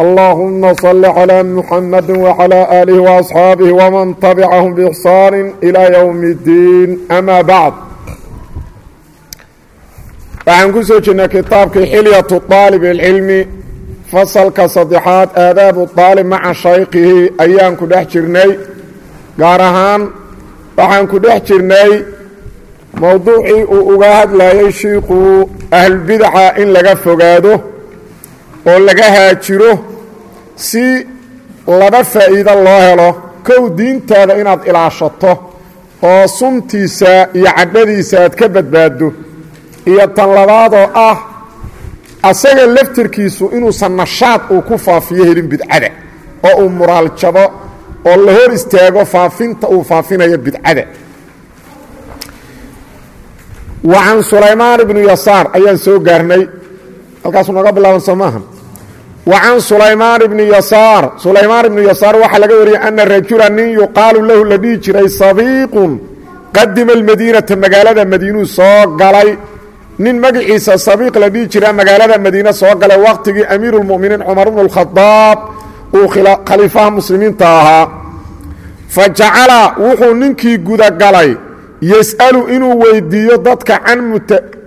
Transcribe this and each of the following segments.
اللهم صل على محمد وعلى آله وأصحاabه ومن تبعهم بإحsaan إلى يوم الدين أmا bعd waxaan ku soo jirnay kitaabkii xilyaة طaalib الcilmi fasalka saddexaad aadaabu طaalib maca shaykihi ayaan ku dhex jirnay gaar ahaan waxaan ku dhex jirnay mowduucii uu uga hadlayay shiiku ahlulbidaca in laga fogaado oo laga haajiro si laba faa'iido loo helo. Kow diintaada inaad ilaashato oo suntiisa iyo cadhadiisa aad ka badbaaddo. Iyo tan labaadoo ah asaga laftirkiisu inuusan nashaad uu ku faafiyo helin bidcada oo uu muraal jabo oo la hor istaago faafinta uu faafinayo bidcada. Wa can sulaymaan ibnu yasaar ayaan soo gaarnay. Halkaasu nooga bilaaban soo maaha wa can sulaymaan ibni yasaar sulaymaan ibnu yasaar waxaa laga wariyey ana rajula nin yuqaalu lahu la dhihi jiray sabiiqun qadima almadiinata magaalada madiinuu soo galay. Nin magaciisa sabiiq la dhihi jira magaalada madiine soo galay. Waqtigii amiiru lmu'miniin cumar bnu lkhadaab uu khaliifaha muslimiinta ahaa. Fa jacala wuxuu ninkii gudagalay yas'alu inuu weydiiyo dadka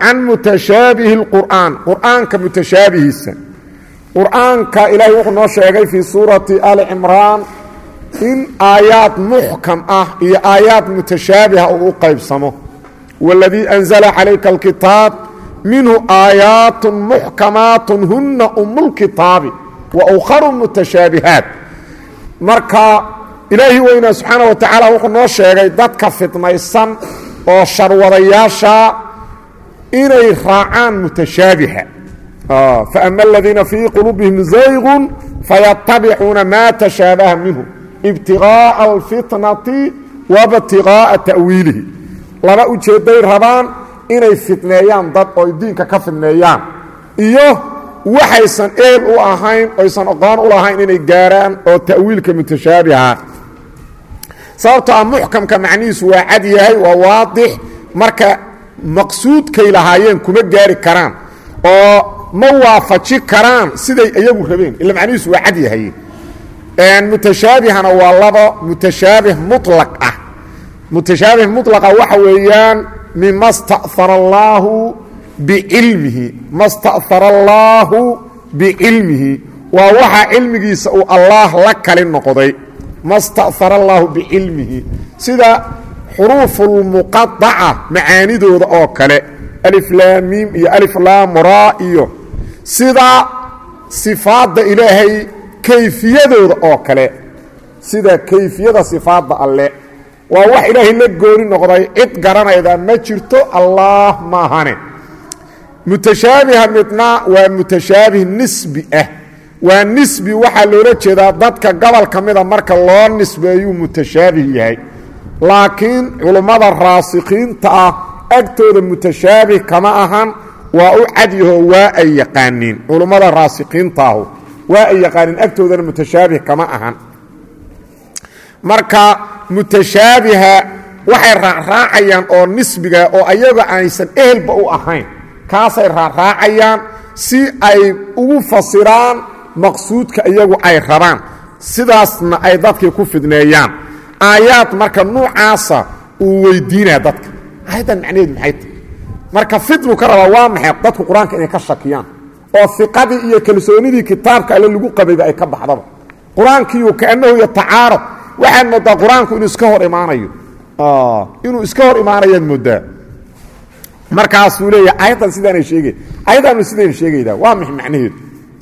can mutashaabihi اlqur'aan qur'aanka mutashaabihiisa qur'aanka ilaahay wuxuu noo sheegay fii suurati ali cimraan in aayaad muxkam ah iyo aayaad mutashaabiha uu u qaybsamo. Waladii anzala calayka alkitaab minhu aayaat muxkamaat huna umulkitaabi wa ukharu mutashaabihaat. Marka ilaahi weynaa subxaana wa tacaala wuxuu noo sheegay dadka fidnaysan oo sharwadayaasha inay raacaan mutashaabiha faama aladiina fii quluubihim zaygun fayatabicuuna maa tashaabaha minhu ibtigaaa alfitnati wabtigaaa ta'wiilihi laba ujeedday rabaan inay fidneeyaan dad oo diinka ka fidneeyaan iyo waxaysan eel u ahayn oysan oqoon u lahayn inay gaaraan oo ta'wiilka mutashaabiha sababtoo ah muxkamka macnihiisu waa cad yahay waa waadix marka maqsuudkay ma waafaji karaan siday iyagu rabeen. Ila macnihiisu waa cad yahay. Mutashaabihana waa labo mutashaabih mulaq ah. Mutashaabih mulaqa waxa weeyaan mima sta'ara allaahu bicilmihi ma sta'ara allaahu bicilmihi waa waxa cilmigiisa uu allaah la kali noqday. Ma sta'ara allaahu bicilmihi sida xuruufulmuqadaca macaanidooda oo kale. Aliflaamiim iyo aliflaamraa iyo sida sifaadda ilaahay kayfiyadooda oo kale sida kayfiyada sifaadda alle. Waa wax ilaahay la gooni noqday cid garanayda ma jirto allaah maahane mutashaabiha midna waa mutashaabih nisbi ah. Waa nisbi waxaa loola jeedaa dadka gobol ka mida marka loo nisbeeyuu mutashaabih yahay. Laakiin culummada raasikiinta ah agtooda mutashaabih kama ahan waa u cadyaho waa ay yaqaaniin. Culummada raasikiinta ahu waa ay yaqaaniin. Agtoodana mutashaabih kama ahan. Marka mutashaabiha waxay raacraacayaan oo nisbiga oo ayaga aysan ehelba u ahayn kaasay raacraacayaan si ay ugu fasiraan maqsuudka iyagu ay rabaan. Sidaasna ay dadkii ku fidneeyaan. Aayaad marka nuucaasa uu weydiinaya dadka. Aayaddan macnaheedu maxay tahy marka fidnu ka rabaa waa maxay dadku qur'aanka inay ka shakiyaan? Oo iqadii iyo kalsoonidii kitaabka alle lagu qabayba ay ka baxdaba. Qur'aankiiu kaannahu yatacaarad waxaad moodaa qur'aanku inuu iska hor imaanayo. Inuu iska hor imaanayaad moodaa. Markaasuu leeya aayaddan sidaana sheegay. Ayaddaanu sidayna sheegaydaa. Waa max macnaheedu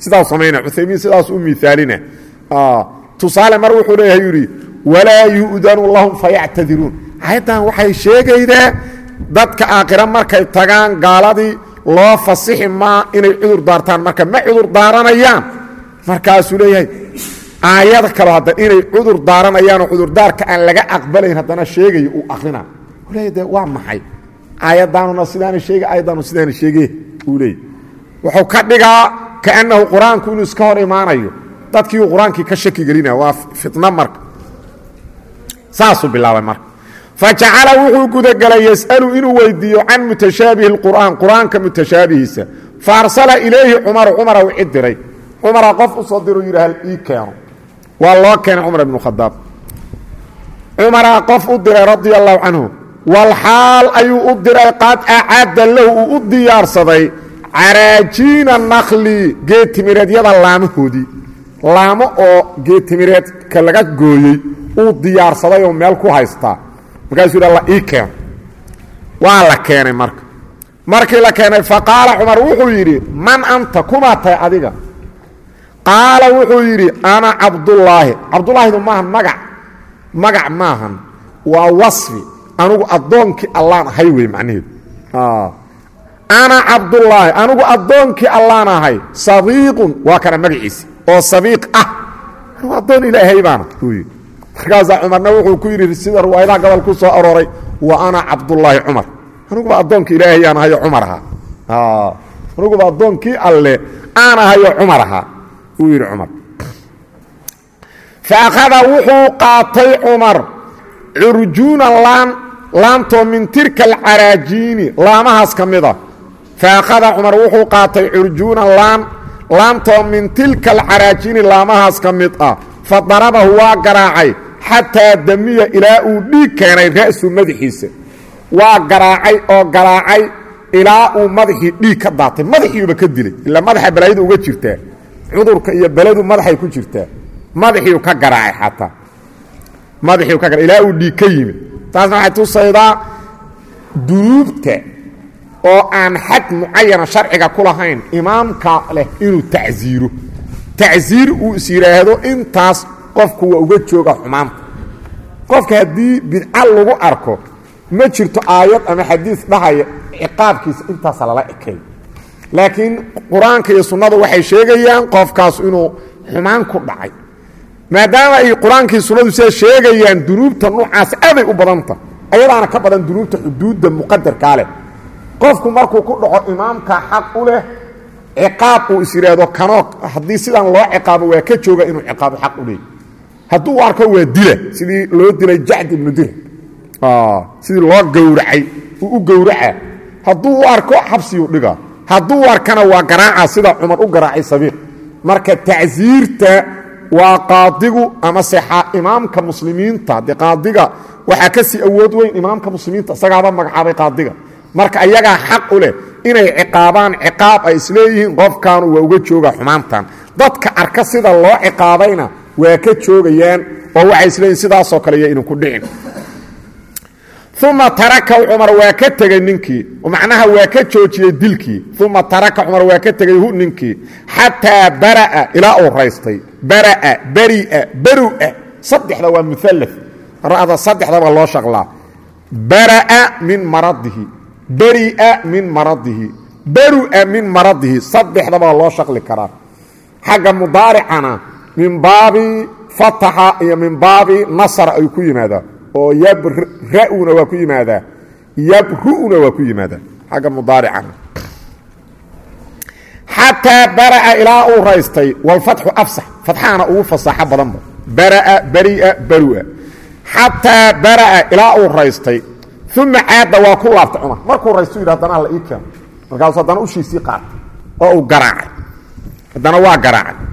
sidaas samayna. Cuthaymiin sidaas u miaalina tusaale mar wuxuu leeyahay yidhi walaa yu'danu lahum fayactadiruun ayaddan waxay sheegaydaa dadka aakhira markay tagaan gaaladii loo fasixi maa inay cudur daartaan. Marka ma cudur daaranayaan. Markaasuu leeyahay aayad kalo hadda inay cudur daaranayaanoo cudurdaarka aan laga aqbalayn haddana sheegaya uu akrina leey de waa maxay? Aayadaanuna sidaana sheega aayaddaanu sidaana sheege uu leey wuxuu ka dhigaa kaannahu qur'aanku inuu iska hor imaanayo. Dadkii uu qur'aankii ka shaki gelinaya waa fitno marka. Saasuu bilaabay marka fajacala wuxuu gudagelay yas'alu inuu weydiiyo can mutashaabihi اlqur'aan qur'aanka mutashaabihiisa faarsala ilayhi cumaru cumara u cid diray cumara qof u soo diru yidhi hal ii keeno waa loo keenay cumar ibnu khadaab cumaraa qof u diray radia allahu canhu walxaal ayuu u diray qad acadda lahu uu u diyaarsaday caraajiina nakli geedtimireedyada laamahoodii laamo oo geedtimireedka laga gooyey uu diyaarsaday ku haystaa markaasuu alla ii keeno waa la keenay marka. Markii la keenay faqaala cumar wuxuu yidhi man anta? Kumaa tahay adiga? Qaala wuxuu yidhi ana cabdullaahi. Cabdullaahidu maahan magac. Magac maahan waa wasfi. Anugu addoonkii allaan ahay wey macnaheedu. Ana cabdullaahi. Anugu addoonkii allaan ahay. Sabiiqun waa kana magaciisi. Oo sabiiq ah. Anugu addoon ilaahay baana. Uu yidhi markaasaa cumarna wuxuu ku yidhi sida riwaayadaha gobol ku soo arooray wa ana cabdullaahi cumar. Aniguba addoonkii ilaahay aan ahayo cumar ahaa. Aniguba addoonkii alle aan ahayo cumar ahaa uu yidhi cumar. Faakhada wuxuu qaatay cumar curjuunan laan laantoo min tirka alcaraajiini laamahaas ka mid a faakhada cumar wuxuu qaatay curjuunan laan laantoo min tilka alcaraajiini laamahaas ka mid ah. Fa darabahu waa garaacay xataa damiya ilaa uu dhiig keenay ra'su madaxiisa. Waa garaacay oo garaacay ilaa uu madaxii dhiig ka daatay. Madaxiiuba ka dilay. Ilaa madaxa balaayadu uga jirtaa. Cudurka iyo beladu madaxay ku jirtaa. Madaxiiu ka garaacay xataa. Madaxiiu ka ilaa uu dhiig ka yimid. Taasna waxay tusaydaa dunuubta oo aan xad mucayana sharciga ku lahayn imaamka leh inuu tacsiiro. Tacsiir uu intaas qofku waa uga jooga xumaanta qofka haddii bidca lagu arko ma jirto aayad ama xadiis dhahaya ciqaabkiisa intaasa lala ekay laakiin qur'aanka iyo sunnadu waxay sheegayaan qofkaas inuu xumaan ku dhacay. Maadaama ay qur'aankii sunnadu sidaa sheegayaan dunuubta nuucaas aaday u badanta ayadaana ka badan dunuubta xuduudda muqadarkaa leh. Qofku markuu ku dhaco imaamka xaq u leh ciqaab uu is yidhaahdo kanoo haddii sidaan loo ciqaabo waa ka jooga inuu ciqaabo xaq u leeyay hadduu u arko waa dila. Sidii loo dilay jacd ibnu dir sidii loo gowracay uu u gowraca. Hadduu arko xabsiyuu dhiga hadduu arkana waa garaaca sida cumar u garaacay sabiiq marka tacsiirta waa qaadigu ama se imaamka muslimiinta. De qaadiga waxaa ka sii awood weyn imaamka muslimiinta isagaaba magacaabay qaadiga. Marka ayagaa xaq u leh inay ciqaabaan ciqaab ay isleeyihiin qofkaanu waa uga jooga xumaantan dadka arka sida loo ciqaabayna waa ka joogayaan oo waxay isleeyihin sidaasoo kale iyo idinku dhicin. Uma taraka cumar waa ka tegey ninkii macnaha waa ka joojiyey dilkii. Uma taraka cumar waa ka tegey hu ninkii xataa bara'a ilaa uu raystay. Bara'a bari'a barua saddexda waa mualla ra'da saddexdaba loo shaqlaa. Bara'a min maradihi bari'a min maradihi barua min maradihi saddexdaba loo shaqli karaa. Xagga mudaaricana min baabi fataxa iyo min baabi nasra ay ku yimaadaan oo yabra'una waa ku yimaadaa yabru'una waa ku yimaadaa xagga mudaaricana xataa bara'a ilaa uu raystay walfatxu afsax fatxaana ugu fasaaxo badanba bara'a bari'a barua. Xataa bara'a ilaa uu raystay uma caadda waa ku laabtay cumar. Markuu raystu yidhi haddana alla ii keeno markaasu haddana ushiisii qaatay oo uu garaacay. Haddana waa garaacay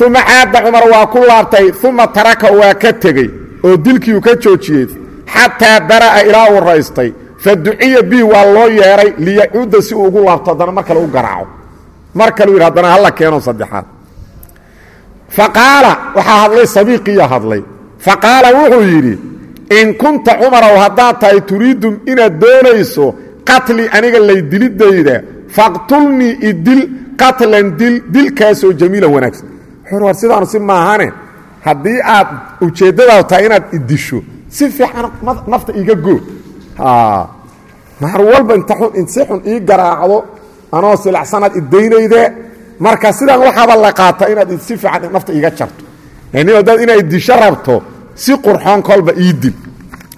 uma caadda cumar waa ku laabtay uma taraka waa ka tegey oo dilkiiu ka joojiyey xataa bara'a ilaa uu raystay fa duciya bi waa loo yeedhay liyacuudda si uu ugu laabto haddana mar kale u garaaco mar kale u yidhi haddana halla keeno saddexaad fa qaala waxaa hadlay sabiiqiya hadlay fa qaala wuxuu yidhi in kunta cumarow haddaad tahay turiidum inaad doonayso qatli aniga lay dilidayda faqtulnii idil qatlan dil dilkaasoo jamiilan wanaagsan war sidaanu si maahane haddii aad ujeeddadaadu tahay inaad idisho si fiican nafta iiga goo. Mar walba inta xun ii garaacdo anoo silacsanaad idaynayde marka sidaan waxaaba la qaata inaad si fiican nafta iiga jarto. Nin dad inay disho rabto si qurxoon kolba ii dil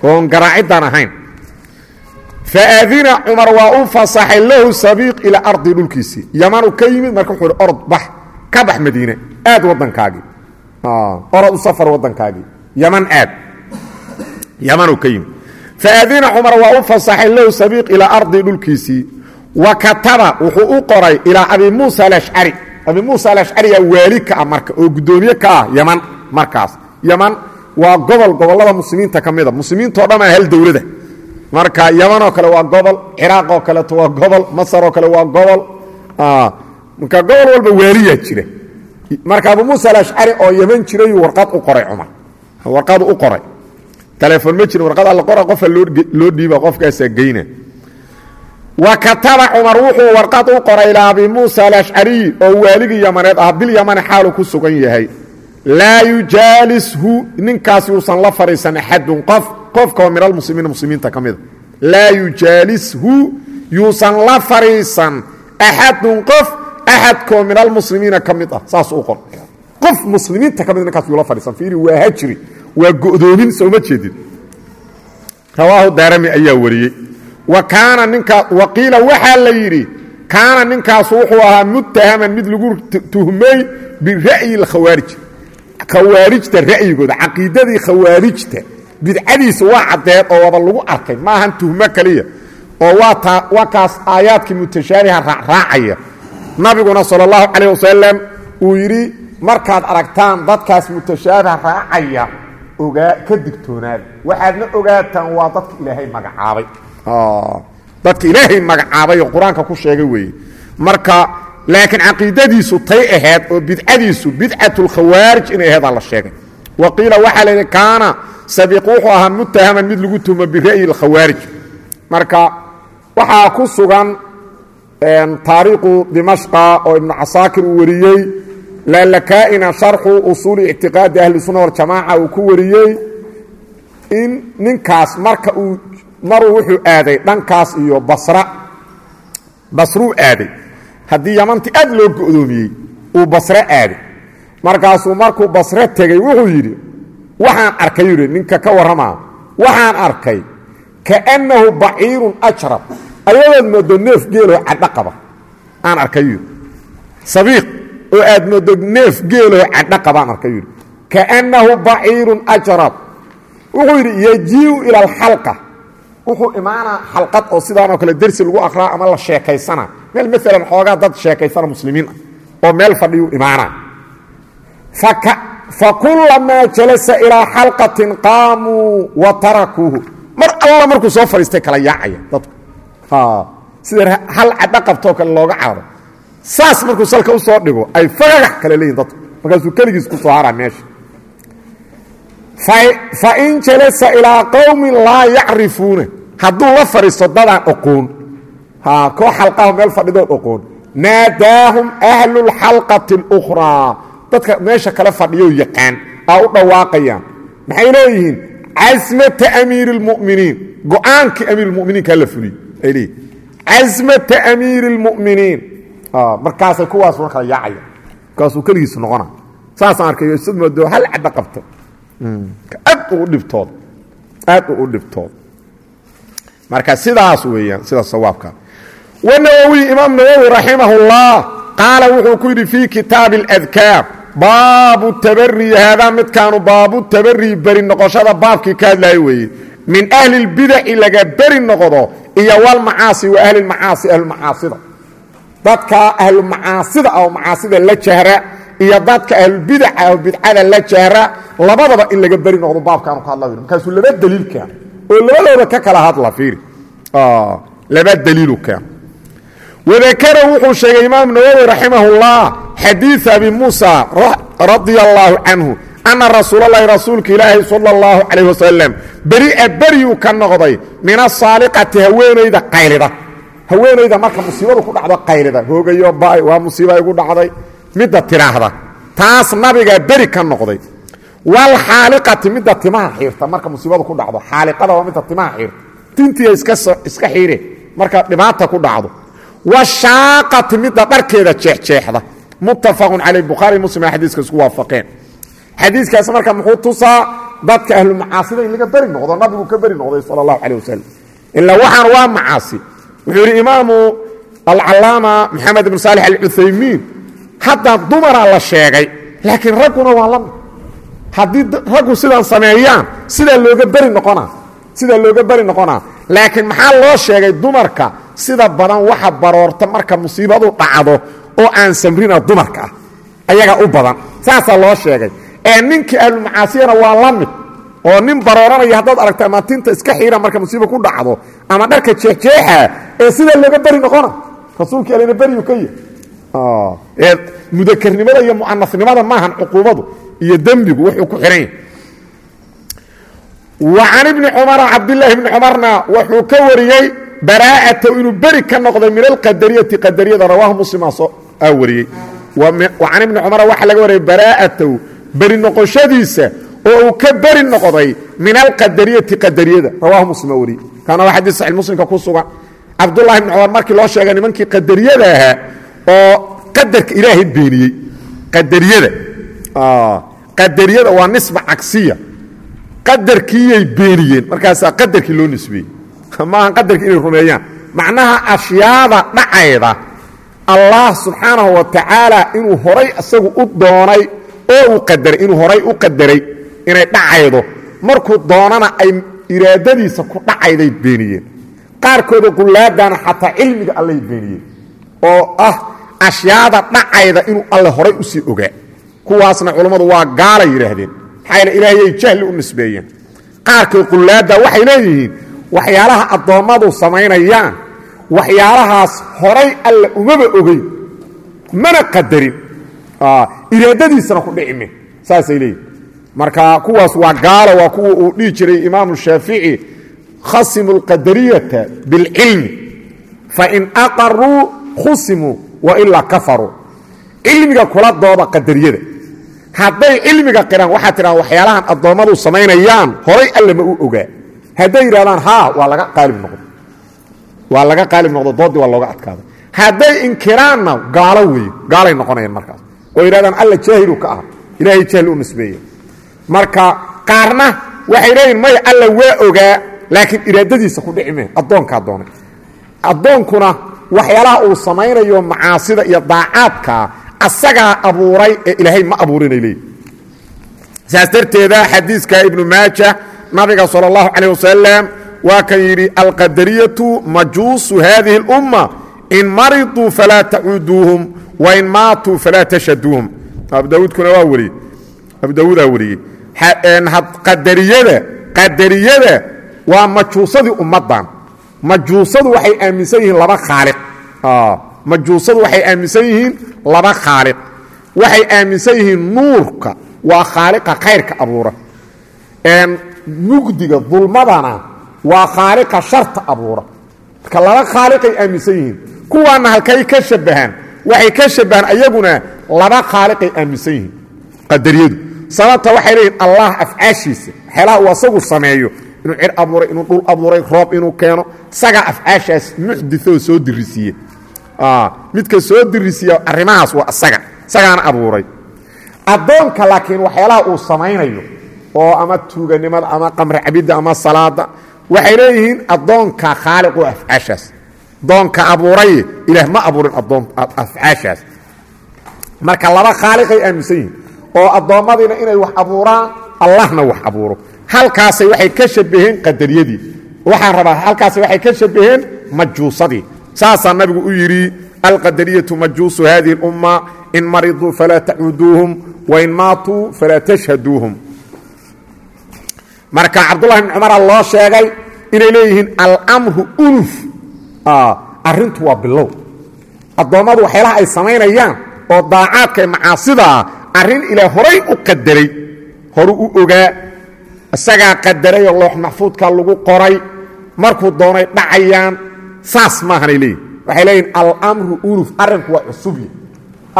oon garaaciddan ahayn. Faadina cumar waa u fasaxay lahu sabiiq ilaa ardi dhulkiisii yamanu ka yimid marka wuxuu hi orod bax ka bax madiine aad waddankaagii orod u safar waddankaagii yaman aad. Yamanu ka yimid. Faadina cumar waa u fasaxay lahu sabiiq ilaa ardi dhulkiisii wa kataba wuxuu u qoray ilaa abi muusa alashcari abi muusa alashcariya waali ka ah marka oo guddoomiye ka ah yaman markaas. Yaman waa gobol gobollada muslimiinta ka mida muslimiintao dhan aa hal dowladda marka yamanoo kale waa gobol ciraaq oo kaleeto waa gobol masar oo kale waa gobol marka gobol walba waaliyaa jira marka abu muusa alashcari oo yaman jirayuu warqad u qoray cumar. Warqadu u qoray. Telefoon ma jirin warqad alla qora qofa loo dhiiba qofkaasaa geyna. Wa kataba cumar wuxuu warqad u qoray ilaa abi muusa alashcariy oo waaligii yamaneed ah bil yamani xaalu ku sugan yahay. Laa yujaalishu ninkaas yuusan la fadhiisan axadun qof qofkao min almuslimiina muslimiinta ka mida laa yujaalishu yuusan la fadhiisan axadun qof axadkoo min almuslimiina ka ah saas u qor qof muslimiinta ka ninkaas yuu la fadhiisan fiiri waa hajri waa go'doomin sooma jeedin rawaahu daarami ayaa wariyey wa kaana ninkaa wa qiila waxaa la yidhi kaana ninkaasu wuxuu ahaa muttahaman mid lagu tuhmay bira'yi alkhawaarij khawaarijta ra'yigooda caqiidadii khawaarijta bidcadiisa waa caddeed oo waba lagu arkay maahan tuhmo keliya oo waa kaas aayaadkii mutashaabiha raacraacaya nabiguna sala allahu calayh uu yidhi markaad aragtaan dadkaas mutashaabiha raacaya ogaa ka digtoonaada waxaadna ogaataan waa dadka ilaahay magacaabay. Dadka ilaahay magacaabay oo qur'aanka ku sheegay weeye. Marka laakiin caqiidadiisu tay ahayd oo bidcadiisu bidcat lkhawaarij inay aheedaa la sheegay. Wa qiila waxaa la yidhi kaana sabiiq wuxuu ahaa muttahaman mid lagu tumo bira'yi alkhawaarij. Marka waxaa ku sugan taariikhu dimashqa oo ibnu casaakir uu wariyey. Laalakaa'ina sharxu usuuli ictiqaadi ahli sunna waljamaaca uu ku wariyey. In ninkaas marka uu maruu wuxuu aaday dhankaas iyo basra. Basruu aaday. Haddii yamanti aad loo go'doomiyey uu basre aaday. Markaasuu markuu basre tegey wuxuu yidhi waxaan arkay yidhi ninka ka warramaa waxaan arkay kaannahu baciirun ajrab ayadood moodo neef geeloo cadho qaba aan arkay. Yidhi sabiiq oo aad moodo neef geeloo cadho qabaan arkay. Yidhi kaannahu baciirun ajrab. Wuxuu yidhi yajiiu ila alxalqa. Wuxuu imaanaa xalqad oo sidaanoo kale dersi lagu aqraa ama la sheekaysana. Meel maalan xoogaa dad sheekaysana muslimiin ah oo meel fadhiyuu imaanaa fa kullamaa jalasa ilaa xalqatin qaamuu wa tarakuuhu. Mar alla markuu soo fadhiistay kala yaacaya dadku sida hal cadho qabtoo kale looga cararo saas markuu salka u dhigo ay fagagax kale leeyihiin dadku. Markaasuu keligiis ku haraa meesha. Fain jalasa ilaa qowmin laa yacrifuuna hadduu la fadhiisto dadaan oqoon. Koo xalqaho meel fadhidood oqoon. Naadaahum ahlu lxalqati اlukhraa dadka meesha kale fadhiyo yaqaan aa u dhawaaqayaan. Maxay leeyihiin? Casmata amiiri اlmuminiin go'aankii amiirmuminiinkaa la fuliy ay leeyihin casmata amiiri اlmuminiin markaasay kuwaas una kala yaacaya markaasuu keligiis noqona saasaan arkay isad moodo hal cadho qabta aad ugu dhibtood aad ugu dhibtood marka sidaas weeyaan sida sawaabka wanawowi imaam nawowi raximah اllah qaala wuxuu ku yidhi fii kitaabi اladkaar baabu tabari haadaa midkaanu baabu tabari beri noqoshada baabkii ka hadlaaya weeye min ahli اlbidaci laga beri noqdo iyo walmacaasi wa ahli macaasi ahlumacaasida dadka ahlumacaasida oo macaasida la jahra iyo dadka ahlulbidaca oo bidcada la jahra labadaba in laga beri noqdo baabkaanu ka hadla markaasuu laba daliil keen oo labadooda ka kala hadla fiiri laba daliilu keen wadakara wuxuu sheegay imaam nawowi raximah اllah xadiiث abi muusa radia اllaahu canhu ana rasuulalahi rasuulka ilaahi salى اllahu calayh wasalam beri'a beryuu ka noqday min asaaliqati haweenayda qaylida haweenayda marka musiibadu ku dhacdo qaylida hoogayo ba waa musiiba igu dhacday. Midda tidhaahda taas nabigaa beri ka noqday. Walxaaliqati midda timaha xiirta. Marka musiibadu ku dhacdo xaaliqada waa midda timaha xiirta. Tintiya iska xiire. Marka dhibaata ku dhacdo. Washaaqati midda dharkeeda jeexjeexda. Muttafaqun caley bukhaari muslim xadiiska isku waafaqeen xadiiskaas marka muxuu tusaa dadka ahlu macaasida in laga beri noqdo nabigu ka beri noqday sala allahu calayh wasalam ilaa waxaan waa macaasi. Wuxuu yidhi imaamu alcalaama maxamed ibn saalix alcuthaymiin haddaa dumaraa la sheegay laakiin ragguna waa la haddii raggu sidaan sameeyaan sidaa looga beri noqonaa sidaa looga beri noqonaa laakiin maxaa loo sheegay dumarka sida badan waxa baroorta marka musiibadu dhacdo oo aan samrina dumarka ah ayagaa u badan. Saasaa loo sheegay ee ninkii ahlumacaasiyana waa la mid oo nin barooranaya haddaad aragta ama tinta iska xiira marka musiiba ku dhacdo ama dharka jeexjeexa ee sidaa looga beri noqona. Rasuulka alena beriyu ka yahy ee mudakarnimada iyo mu'anasnimada maahan cuquubadu iyo dembigu wuxuu ku xihan yahay. Wa can ibni cumara cabdilaahi ibni cumarna wuxuu ka wariyey baraa'ata inuu beri ka noqday min alqadariyati qadariyada rawaahu muslima aa wariyey wa can ibni cumara waxaa laga wariyey baraa'atahu beri noqoshadiisa oo uu ka beri noqday min alqadariyati qadariyada. Rawaahu muslim wariyey kaana waa xadiis saxi muslimka ku sugan. Cabdullahi ibni cumar markii loo sheegay nimankii qadariyada ahaa oo qadarka ilaahay beeniyey. Qadariyada. Qadariyada waa nisba cagsiya. Qadarkiiyay beeniyeen. Markaasaa qadarkii loo nisbeeyey maaha qadarkii inay rumeeyaan. Macnaha ashyaada dhacayda allah subxaanahu wa tacaala inuu horay isagu u doonay oo uu qadaray inuu horay u qadaray inay dhacaydo markuu doonana ay iraadadiisa ku dhacayday beeniyeen. Qaarkooda qullaadana xataa cilmiga allay beeniyeen oo ah ashyaada dhacayda inuu alle horay u sii ogaa. Kuwaasna culammadu waa gaalay yidhaahdeen maxaa ilaahayay jahli u nisbeeyeen. Qaarkay qullaadda waxay leeyihiin waxyaalaha addoommadu samaynayaan waxyaalahaas horay alle umaba ogeyn mana qadarin iraadadiisana ku dhicime saasay leeyihiin marka kuwaas waa gaalo waa kuwa uu dhihi jiray imaamu shaafici khasimu اlqadariyata biاlcilmi fain aqaruu khusimuu wailaa kafaruu cilmiga kula dooda qadariyada. Hadday cilmiga qiraan waxaa tidhahda waxyaalahan addoommadu samaynayaan horay alle ma u ogaa. Hadday yidhahdaan haa waa laga qaalib noqdo waa laga qaalib noqdo doodii waa looga adkaaday. Hadday inkiraanna gaalo weeye gaalay noqonayaan markaas oo yidhahdaan alla jaahilu ka ah. Ilaahay jahl u nisbeeye marka qaarna waxay leeyihiin maya alla waa ogaa laakiin iraadadiisa ku dhici meen addoonkaa doonay. Addoonkuna waxyaalaha uu samaynayo macaasida iyo daacaadka asagaa abuuray ee ilaahay ma abuurinay leeyihi saas darteeda xadiiska ibnu maaja nabiga sala allahu calah wasalam waa kan yidhi alqadariyatu majuusu haadihi اlumma in mariduu falaa tacuuduuhum wain maatuu falaa tashaduuhum abu dawuudkuna waa wariyey abu dawuudaa wariyey qadariyada qadariyada waa majuusadii ummaddan majuusadu waxay aaminsan yihiin laba khaaliq majuusadu waxay aaminsan yihiin laba khaaliq waxay aaminsan yihiin nuurka waa khaaliqa khayrka abuura mugdiga dulmadana waa khaaliqa sharta abuura marka laba khaaliqay aaminsan yihiin kuwaana halkay ka shabahaan waxay ka shabahaan ayaguna laba khaaliqay aaminsan yihiin qadariyadu. Sababta waxay leeyihiin allah afcaashiisa waxyaalaha uu asagu sameeyo inuu cir abuuray inuu dhul abuuray roob inuu keeno isagaa afcaashaas muxditoo soo dirisiiye midka soo dirisiiya arrimahaas waa isaga isagaana abuuray. Addoonka laakiin waxyaalaha uu samaynayo oo ama tuuganimada ama qamri cabidda ama salaada waxay leeyihiin addoonka khaaliq oo afcaashaas addoonka abuuray ilaah ma abuurin afcaashaas. Marka laba khaaliqay aaminsan yihiin oo addoommadiina inay wax abuuraan allahna wax abuuro. Halkaasay waxay ka shabaheen qadariyadii. Waxaan rabaa halkaasay waxay ka shabaheen majuusadii saasaa nabigu u yidhi alqadariyatu majuusu hadihi اlumma in mariduu falaa tacuuduuhum wain maatuu falaa tashhaduuhum. Marka cabdullahi bn cumara loo sheegay inay leeyihiin almru unuf arrintu waa bilow. Addoommadu waxyaalaha ay samaynayaan oo daacaadka ee macaasidaa arrin ilaa horay u qadaray horu u ogaa. Isagaa qadaray oo loox maxfuudka lagu qoray markuu doonay dhacayaan saas maahanay leeyihiin waxay leeyihiin almru unuf arrinku waa cusubya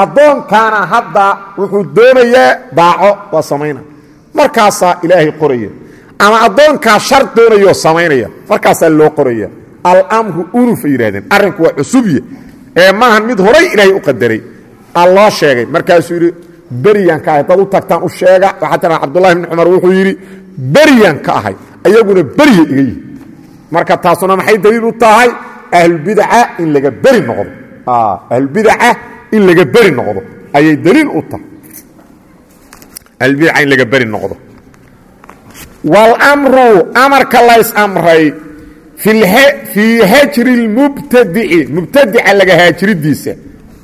addoonkaana hadda wuxuu doonayaa daaco waa samayna. Markaasaa ilaahay qoraya. Ama addoonkaa shar doonayoo samaynaya markaasaa loo qoraya almru unufay yidhahdeen arrinku waa cusubye ee maahan mid horay ilaahay u qadaray. Aa loo sheegay. Markaasuu yidhi beryan ka ahay. Dad u tagtaan u sheega. Waxaa tiraa cabdullahi bni cumar wuxuu yidhi beryan ahay. Ayaguna berya iga yihi marka taasuna maxay daliil u tahay? Ahlulbidaca in laga beri noqdo. Ahlulbidaca in laga beri noqdo. Ayay daliil u tahay. Ahlulbidaca in laga beri noqdo. Wاlmru amarka lays amray fii hajri اlmubtadici mubtadica laga haajiridiisa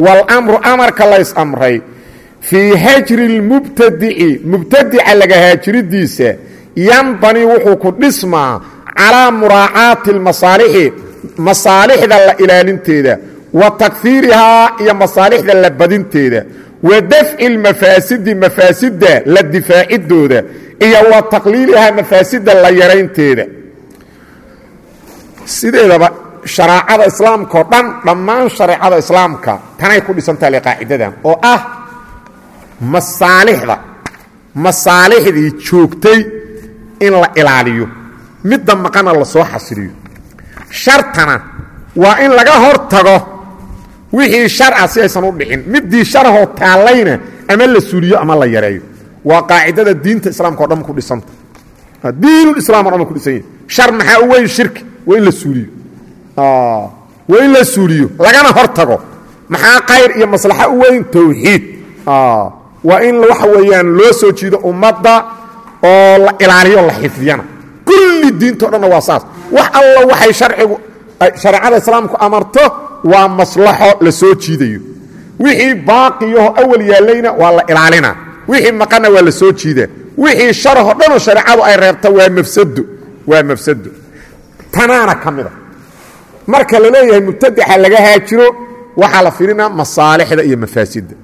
wاlmru amarka lays amray fii hajri اlmubtadici mubtadica laga haajiridiisa yanbani wuxuu ku dhismaa calىa muraacaati اlmasaalixi masaalixda la ilaalinteeda wa takfiirihaa iyo masaalixda la badinteeda wa dafci اlmafaasidi mafaasidda la difaacidooda iyo wa taqliilihaa mafaasida la yaraynteeda sideedaba shareecada islaamka oo dhan dhammaan shareecada islaamka tanay ku dhisantaha qaacidadan oo ah masaalixda masaalixdii joogtay in la ilaaliyo midda maqana la soo xasiliyo shartana waa in laga hor tago wixii shar ah si aysan u dhicin. Middii sharahoo taallayna ama la suuliyo ama la yareeyo. Waa qaacidada diinta islaamka o dhan ku dhisanta diinulislaam o dhan ku dhisan yahi shar maxaa u weyn shirki waa in la suuliyo waa in la suuliyo lagana hor maxaa khayr iyo maslaxa u weyn? Tawxiid waa in waxa weeyaan loo soo jiido ummadda oo la ilaaliyo la xifdiyana. Kulli diinto dhanna waa saas. Wax alla waxay harcigu shareecada islaamku amarto waa maslaxo la soo jiidayo. Wixii baaqiyaho awal yaallayna waa la ilaalina. Wixii maqanna waa la soo jiida. Wixii sharaho dhanoo shareecadu ay reebta waa mafsado waa mafsado tanaana ka mida marka la leeyahay mubtadixa laga haajiro waxaa la firinaa masaalixda iyo mafaasidda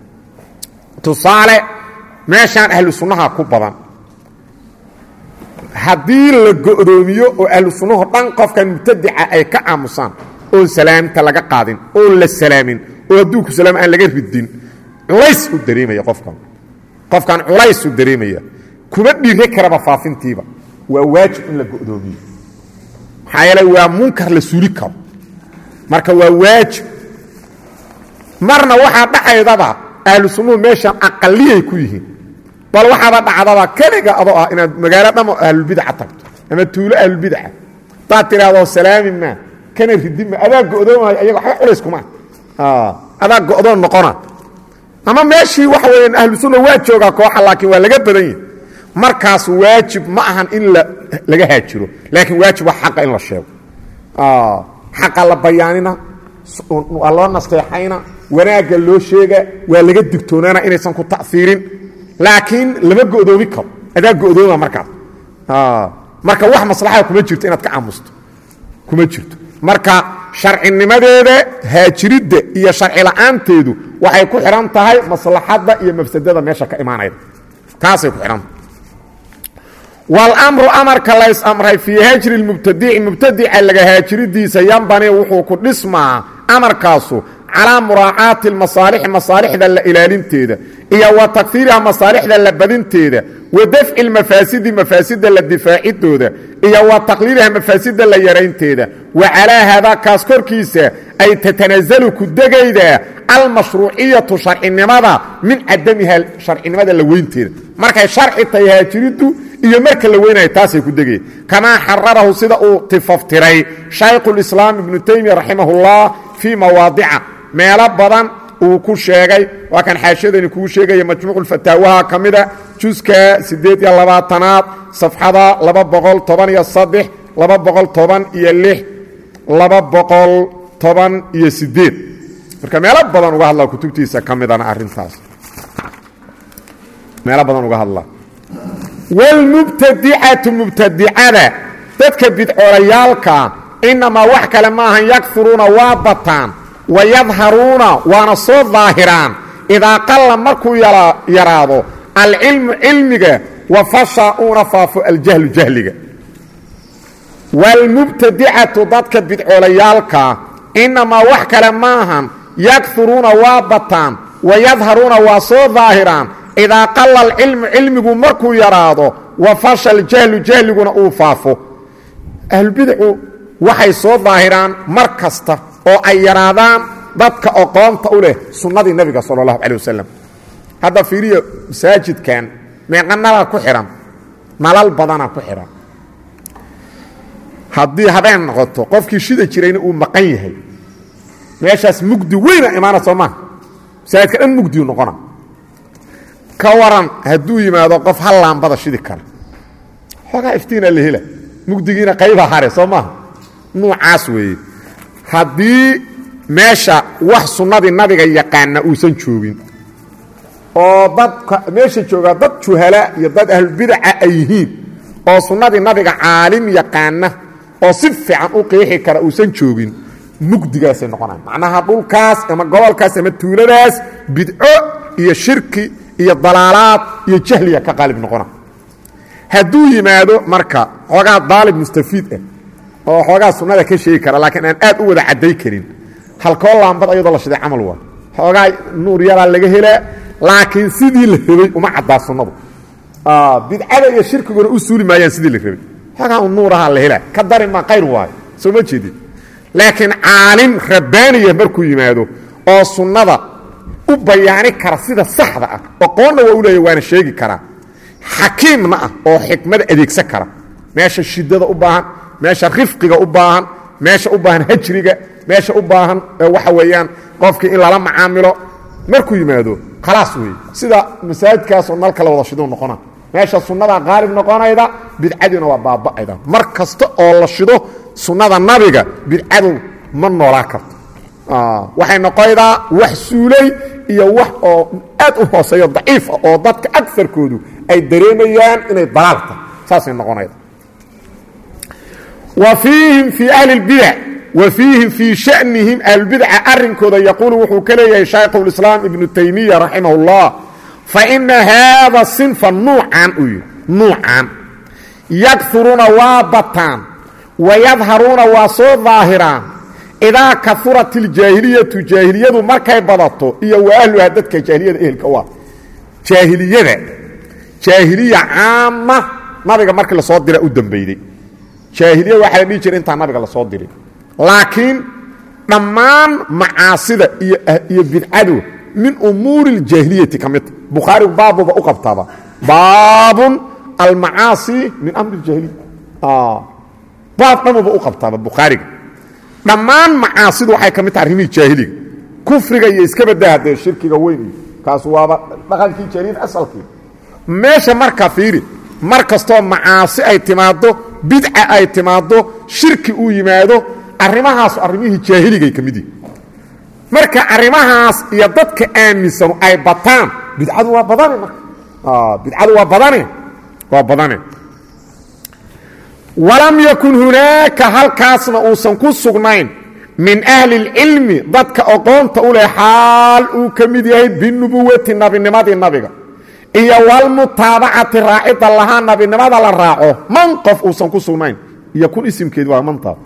tusaale meeshaan ahlu sunnaha ku badan. Haddii la go'doomiyo oo ahlu sunnaho dhan qofkan mubtadica ay ka aamusaan oon salaamta laga qaadin oon la salaamin oo hadduu salaam aan laga ridin culays u dareemaya qofkan. Qofkan culays u dareemaya. Kuma dhiire karaba faafintiiba. Waa waajib in la go'doomiyo maxaa yeele waa munkar la suuli karo. Marka waa waajib. Marna waxaa dhacaydaba ahlu sunnuhu meeshan aqaliyay ku yihiin. Bal waxaaba dhacdaba keliga adoo ah inaad magaalo dhamo ahlulbidaca tagto ama tuulo ahlulbidaca hadaad tidhahdoo salaami maa kana ridima adaa go'doomayo ayaga waxba culays kuma. Adaa go'doon noqona. Ama meeshii waxa weeyaan ahlu sunna waa joogaa kooxa laakiin waa laga badan yahi markaas waajib ma ahan in laga haajiro laakiin waajib waa xaqa in la sheego. Xaqa la bayaanina waa loo nasteexayna wanaagga loo sheega waa laga digtoonaana inaysan ku ta'iirin laakiin lama go'doomi karo adaa go'dooma markaas. Marka wax maslaxada kuma jirto inaad ka aamusto kuma jirto. Marka sharcinimadeeda haajiridda iyo sharci la'aanteedu waxay ku xidhan tahay maslaxadda iyo mafsadada meesha ka imaanayda taasay ku xidhanta wاlmru amarka lays amray fii hajri mubtadici mubtadica laga haajiridiisa yambani wuxuu ku dhismaa amarkaasu calaa muraacaati masaalixi masaalixda la ilaalinteeda iyo wa takfiiriha masaalixda la badinteeda wa dafci mafaasidi mafaasida la difaacidooda iyo wa taqliiliha mafaasida la yaraynteeda wa calaa haadaakaas korkiisa ay tatanazalu ku degaydaa almashruuciyatu sharcinimada min cadamiha sharcinimada la weynteeda. Markay sharci tahay haajiriddu iyo marka la weynayo taasay ku degaya kamaa xararahu sida uu tifaftiray shaykhulislaam ibnu taymiya raximahullah fii mawaadica. Meelo badan uu ku sheegay waa kan xaashiyadani kuu sheegaya majmuuculfataawaha ka mida juska siddeed iyo labaatanaad safxada laba boqol toban iyo saddex laba boqol toban iyo lix laba boqol toban iyo siddeed. Marka meelo badan uga hadla kutubtiisa ka midana arrintaas. Meelo badan uga hadla wاlmubtadicatu mubtadicada dadka bidcoolayaalka inamaa wax kale maahan yakfuruuna waa bataan wayadharuuna waana soo daahiraan idaa qalla markuu yaraado alcilmu cilmiga wa fasha uuna faafo aljahlu jahliga wاlmubtadicatu dadka bidcoolayaalka inamaa wax kale maahan yakfuruuna waa bataan wayadharuuna waa soo daahiraan idaa qalla alcilmu cilmigu markuu yaraado wa fasha aljahlu jahliguna uu faafo ahlulbidacu waxay soo daahiraan mar kasta oo ay yaraadaan dadka aqoonta u leh sunnadii nebiga sala allahu calay wasalam hadda fiiriya masaajidkan meeqa ku xidhan nalal badanaa ku xidhan haddii habeen noqoto qofkii shida jirayna uu maqan yahay meeshaas mugdi weyna imaana soo maha masaajidka dhan mugdiu noqona ka waran hadduu yimaado qof hal laambada shidi kara. Xoogaa iftiina la hela. Mugdigiina qayba hare soo maaha? Nuucaas weeye. Haddii meesha wax sunnadii nabiga yaqaana uusan joogin oo dadka meesha joogaa dad juhala iyo dad ahlulbidaca ay yihiin oo sunnadii nabiga caalim yaqaana oo si fiican u qiixi kara uusan joogin mugdigaasay noqonayan macnaha dhulkaas ama gobolkaas ama tuuladaas bidco iyo shirki iyo dalaalaad iyo jahliya ka qaalib noqona. Hadduu yimaado marka xoogaa daalib mustafiid ah oo xoogaa sunnada ka sheegi kara laakiin aan aad u wada cadday karin halkoo laambad ayadoo la shiday camal waa xoogaa nuur yaraa laga helaa laakiin sidii la rabay uma caddaa sunnadu. Bidcada iyo shirkiguna u suuli maayaan sidii la rabay. Xoogaa un nuurahaa la helaa ka dari ma qayr waayo. Soo ma jeedin? Laakiin caalim rabbaaniya markuu yimaado oo sunnada u bayaani kara sida saxda ah aqoonna waa u leeya waana sheegi karaa xakiimna ah oo xikmada adeegsan kara. Meesha shidada u baahan meesha rifqiga u baahan meesha u baahan hajriga meesha u baahan waxa weeyaan qofkii in lala macaamilo. Markuu yimaado khalaas weeye sida masaajidkaasoo nalka la wada shiduu noqona. Meesha sunnadaa qaalib noqonayda bidcadiina waa baaba'ayda. Mar kasta oo la shido sunnada nabiga bidcadu ma noolaa karto. Waxay noqonaydaa wax suulay iyo wax oo aad u hooseeyo daciifa oo dadka agarkoodu ay dareemayaan inay dalaalta saasay noqonayda wa fiihim fii ahli اlbidac wa fiihim fii shanihim ahlulbidca arrinkooda yaquulu wuxuu ka leeyahay shaykhulislaam ibnu taymiya raximah اllah faina haada sinfa nuucan uu yidhi nuucan. Yakhuruuna waa bataan wayadharuuna waa soo daahiraan idaa kaurat iljaahiliyatu jaahiliyadu markay badato iyo wa ahluha dadka jaahiliyada ehelka u ah jaahiliyada jaahiliya nabiga markii la soo dira u dambeyday jaahiliya waxaa la dhihi jira intaan nabiga la soo dirin laakiin dhammaan macaasida iyo bidcadu min umuuri اljaahiliyati ka midta bukhaarigu baabuba u qabtaaba baabun min amri اjaahiliya baab dhamuba u qabtaaba bukhaariga dhammaan macaasidu waxay ka mid taha arrimihii jaahiliga. Kufriga iyo iska badaa dee shirkiga weyn iyo kaasu waaba dhaqankii jaahiliyada asalkii. Meesha marka fiiri mar kastoo macaasi ay timaaddo bidca ay timaaddo shirki uu yimaado arrimahaasu arrimihii jaahiligay ka mid yihiin marka arrimahaas iyo dadka aaminsanu ay bataan bidcadu waa badane marka. Bidcadu waa badane waa badane walam yakun hunaaka halkaasna uusan ku sugnayn min ahli اlcilmi dadka aqoonta u leh xaal uu ka mid yahay binubuwati nabinimadii nabiga. Iyo walmutaabacati raacida lahaa nabinimada la raaco man qof uusan ku sugnayn. Yakun isimkeedi waa mantaa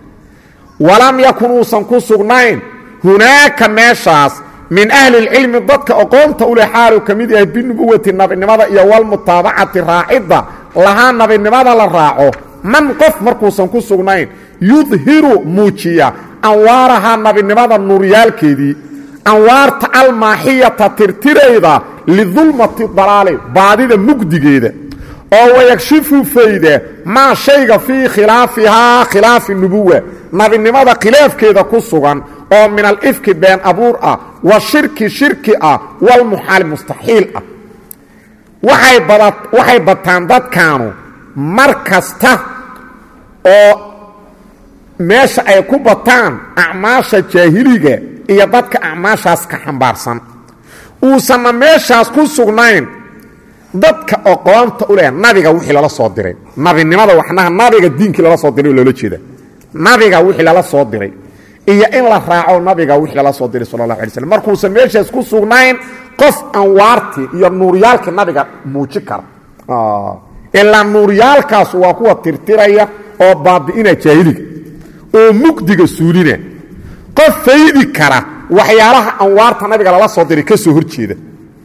walam yakun uusan ku sugnayn hunaaka meeshaas min ahli اlcilmi dadka aqoonta u leh xaal uu ka mid yahay binubuwati nabinimada iyo walmutaabacati raacidda lahaa nabinimada la raaco man qof markuusan ku sugnayn yudhiru muujiya. Anwaaraha nabinimada nuuryaalkeedii anwaarta almaaxiyata tirtirayda lidulmati dalaali baadida mugdigeeda. Oo wayagshifu fayda maa shayga fii khilaafihaa khilaafi nubuwa nabinimada khilaafkeeda ku sugan oo min alifki been abuur ah wa shirki shirki ah walmuxaali mustaxiil ah. Waxay bataan dadkaanu mar kasta oo meesha ay ku bataan acmaasha jaahiliga iyo dadka acmaashaas ka xambaarsan. Uusanna meeshaas ku sugnayn dadka oqoonta u leh nabiga wixii lala soo diray. Nabinimada waxnaha nabiga diinkii lala soo diray loola jeeda. Nabiga wixii lala soo diray iyo in la raaco nabiga wixii lala soo diray sala allahu alay slm markuusan meeshaas ku sugnayn qof anwaartii iyo nuuryaalkii nabiga muuji kara. Ilaa nuuryaalkaas waa kuwa tirtiraya oo baabi'ina jaahiliga oo mugdiga suulina. Qof faydi kara waxyaalaha anwaarta nabiga lala soo diray ka soo hor jeeda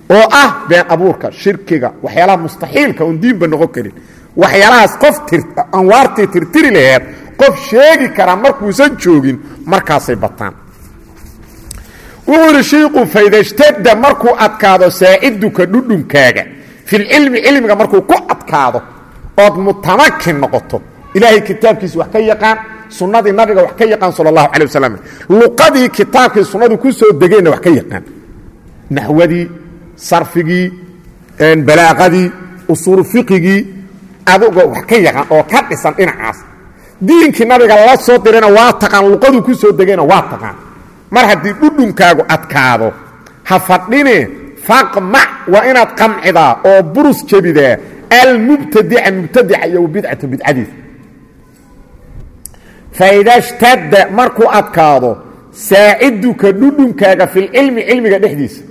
oo ah been abuurka shirkiga waxyaalaha mustaxiilka oon diinba noqon karin. Waxyaalahaas qof anwaartii tirtiri laheed qof sheegi karaa markuusan joogin markaasay bataan. Wuxuu idhi shiiku faydashtada markuu adkaado saaciduka dhudhunkaaga. Filcilmi cilmiga markuu ku adkaado ood mutamakin noqoto ilaahay kitaabkiisa wax ka yaqaan sunnadii nabiga wax ka yaqaan sal calay wasalam luqadii kitaabkii sunnadu ku soo degeenna wax ka yaqaan. Naxwadii sarfigii balaaqadii usuul fiqigii adigoo wax ka yaqaan oo ka dhisan dhinacaas. Diinkii nabiga la soo dirayna waa taqaan luqaduu ku soo degayna waa taqaan. Mar haddii dhudhunkaagu adkaado ha fadhine faqmac waa inaad qamcidaa oo burus jebidaa almubtadica mubtadica iyo wabidcata bidcadiisa faida shtada markuu adkaado saaciduka dhudhunkaaga filcilmi cilmiga dhexdiisa.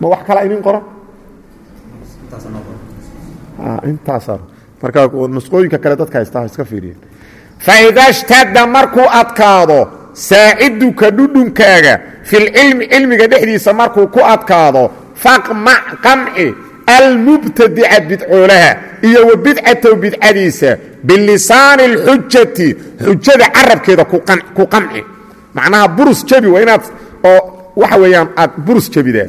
Ma wax kala inin qoran? Intaasa marka masqooyinka kale dadka haysta iska fiiriyen faida shtada markuu adkaado saaciduka dhudhunkaaga filcilmi cilmiga dhexdiisa markuu ku adkaado faqmac qamci almubtadica bidcoolaha iyo wa bidcatahu bidcadiisa bilisaani اlxujati xujada carabkeeda ku qamci macnaha burus jebi waa inaad oo waxa weeyaan aad burus jebidaa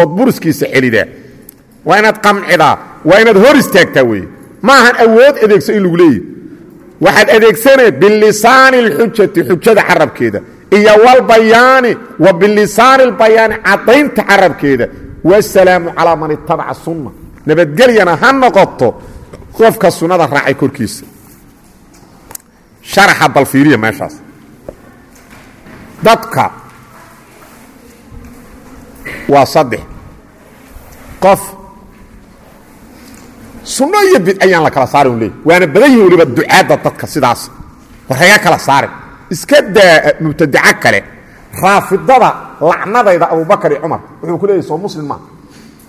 ood buruskiisa celidaa waa inaad qamcidaa waa inaad hor istaagtaa weeye ma ahan awood adeegso in lagu leeyahy waxaad adeegsanay bilisaani اlxujati xujada carabkeeda iyo walbayaani wa bilisaani اlbayaani caddaynta carabkeeda wasalaamu calaa man itabaca sunna. Nabadgelyana ha noqoto qofka sunnada raacay korkiisa. Sharaxa bal fiiriya meeshaas. Dadka waa saddex. Qof sunno iyo bid ayaan la kala saari un leey waana badan yihiin waliba ducaadda dadka sidaas. War haga kala saari iska daa mubtadaco kale raafidada lacnadayda abubakar iyo cumar wuxuu ku leeyahy soo muslim maa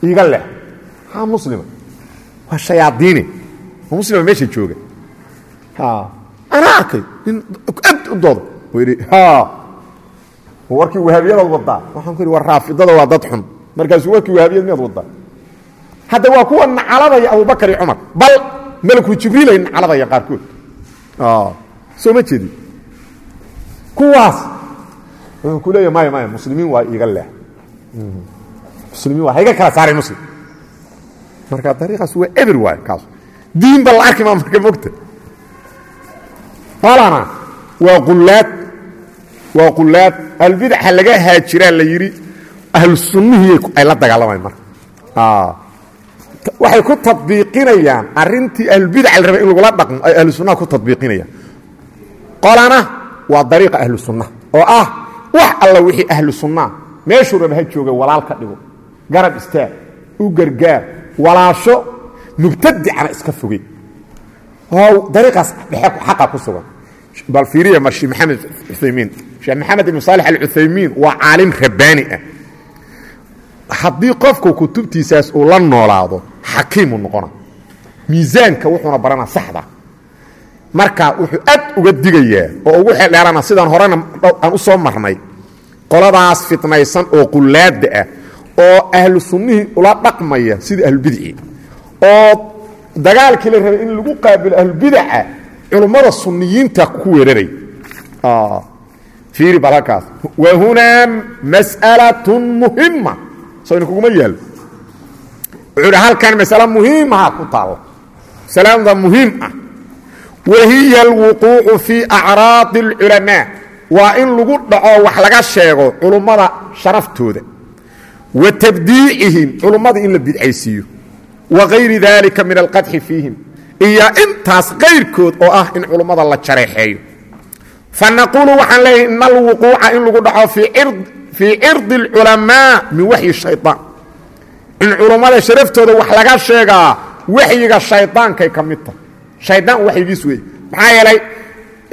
iiga leh haa muslima waa shayaadiine oo muslima meesha jooga. Anaa arkay nin ad u dooda. Yidhi warkii wahaabiyadaad wadaa. Waxaan ku yidhi war raafidada waa dad xun. Markaasuu warkii wahaabiyad miyaad wadaa? Hadda waa kuwa nacaladaya abubakar iyo cumar bal malku jibriilay nacaladaya qaarkood. Soo ma jeedin. Kuwaas wuxuu ku leeya maya maya muslimiin waa iiga leh muslimiin waa hayga kala saaray muslim marka dariiqaas waa eber waay kaas diinba la arki maa marka mogta falana waa qulaad waa qulaad albidaxa laga haajiraa la yidhi ahlu sunnihii ay la dagaalamaan marka waxay ku tadbiiqinayaan arintii ahlubidaca la rabay in lagula dhaqmo ay ahlu sunnaha ku tadbiiqinayaan qolana waa dariiqa ahlu sunnaha oo ah wax alla wixii ahlu sunnaa meeshuu raba ha jooga walaal ka dhigo garab istaag u gargaar walaasho mubtadicana iska fogey oo dariiqaas xaqa ku sugan. Bal fiiriya mar sheekh maxamed uthaymiin sheekh maxamed ibn saalix alcuthaymiin waa caalim rabbaani ah. Haddii qofku kutubtiisaas uu la noolaado xakiimu noqona. Miisaanka wuxuuna barana saxda marka wuxuu aad uga digayaa oo ugu xeldheerana sidaan horena aan u soo marnay qoladaas fitnaysan oo qullaadda ah oo ahlu sunnihii ula dhaqmaya sida ahlubidci oo dagaalkii la rabay in lagu qaabilo ahlubidaca culummada sunniyiinta ku weeraray. Fiiri bal halkaas. Wa hunaa mas'alatun muhima soo idinkuguma yaalo halkan masale muhiimaha ku taalla masalada muhiim ah wa hiya alwuquucu fii acraadi اlculamaa waa in lagu dhaco wax laga sheego culummada sharaftooda wa tabdiicihim culummadii in la bidcaysiiyo wa gayri dalika min alqadxi fiihim iyo intaas kayrkood oo ah in culummada la jareexeeyo fanaquulu waxaan leeyahay ina alwuquuca in lagu dhaco fii cirdi اlculamaa min waxyi shayطaan in culummada sharaftooda wax laga sheegaa waxyiga shaydaankay ka mid tahay shaydaan waxyigiis wey maxaa yeelay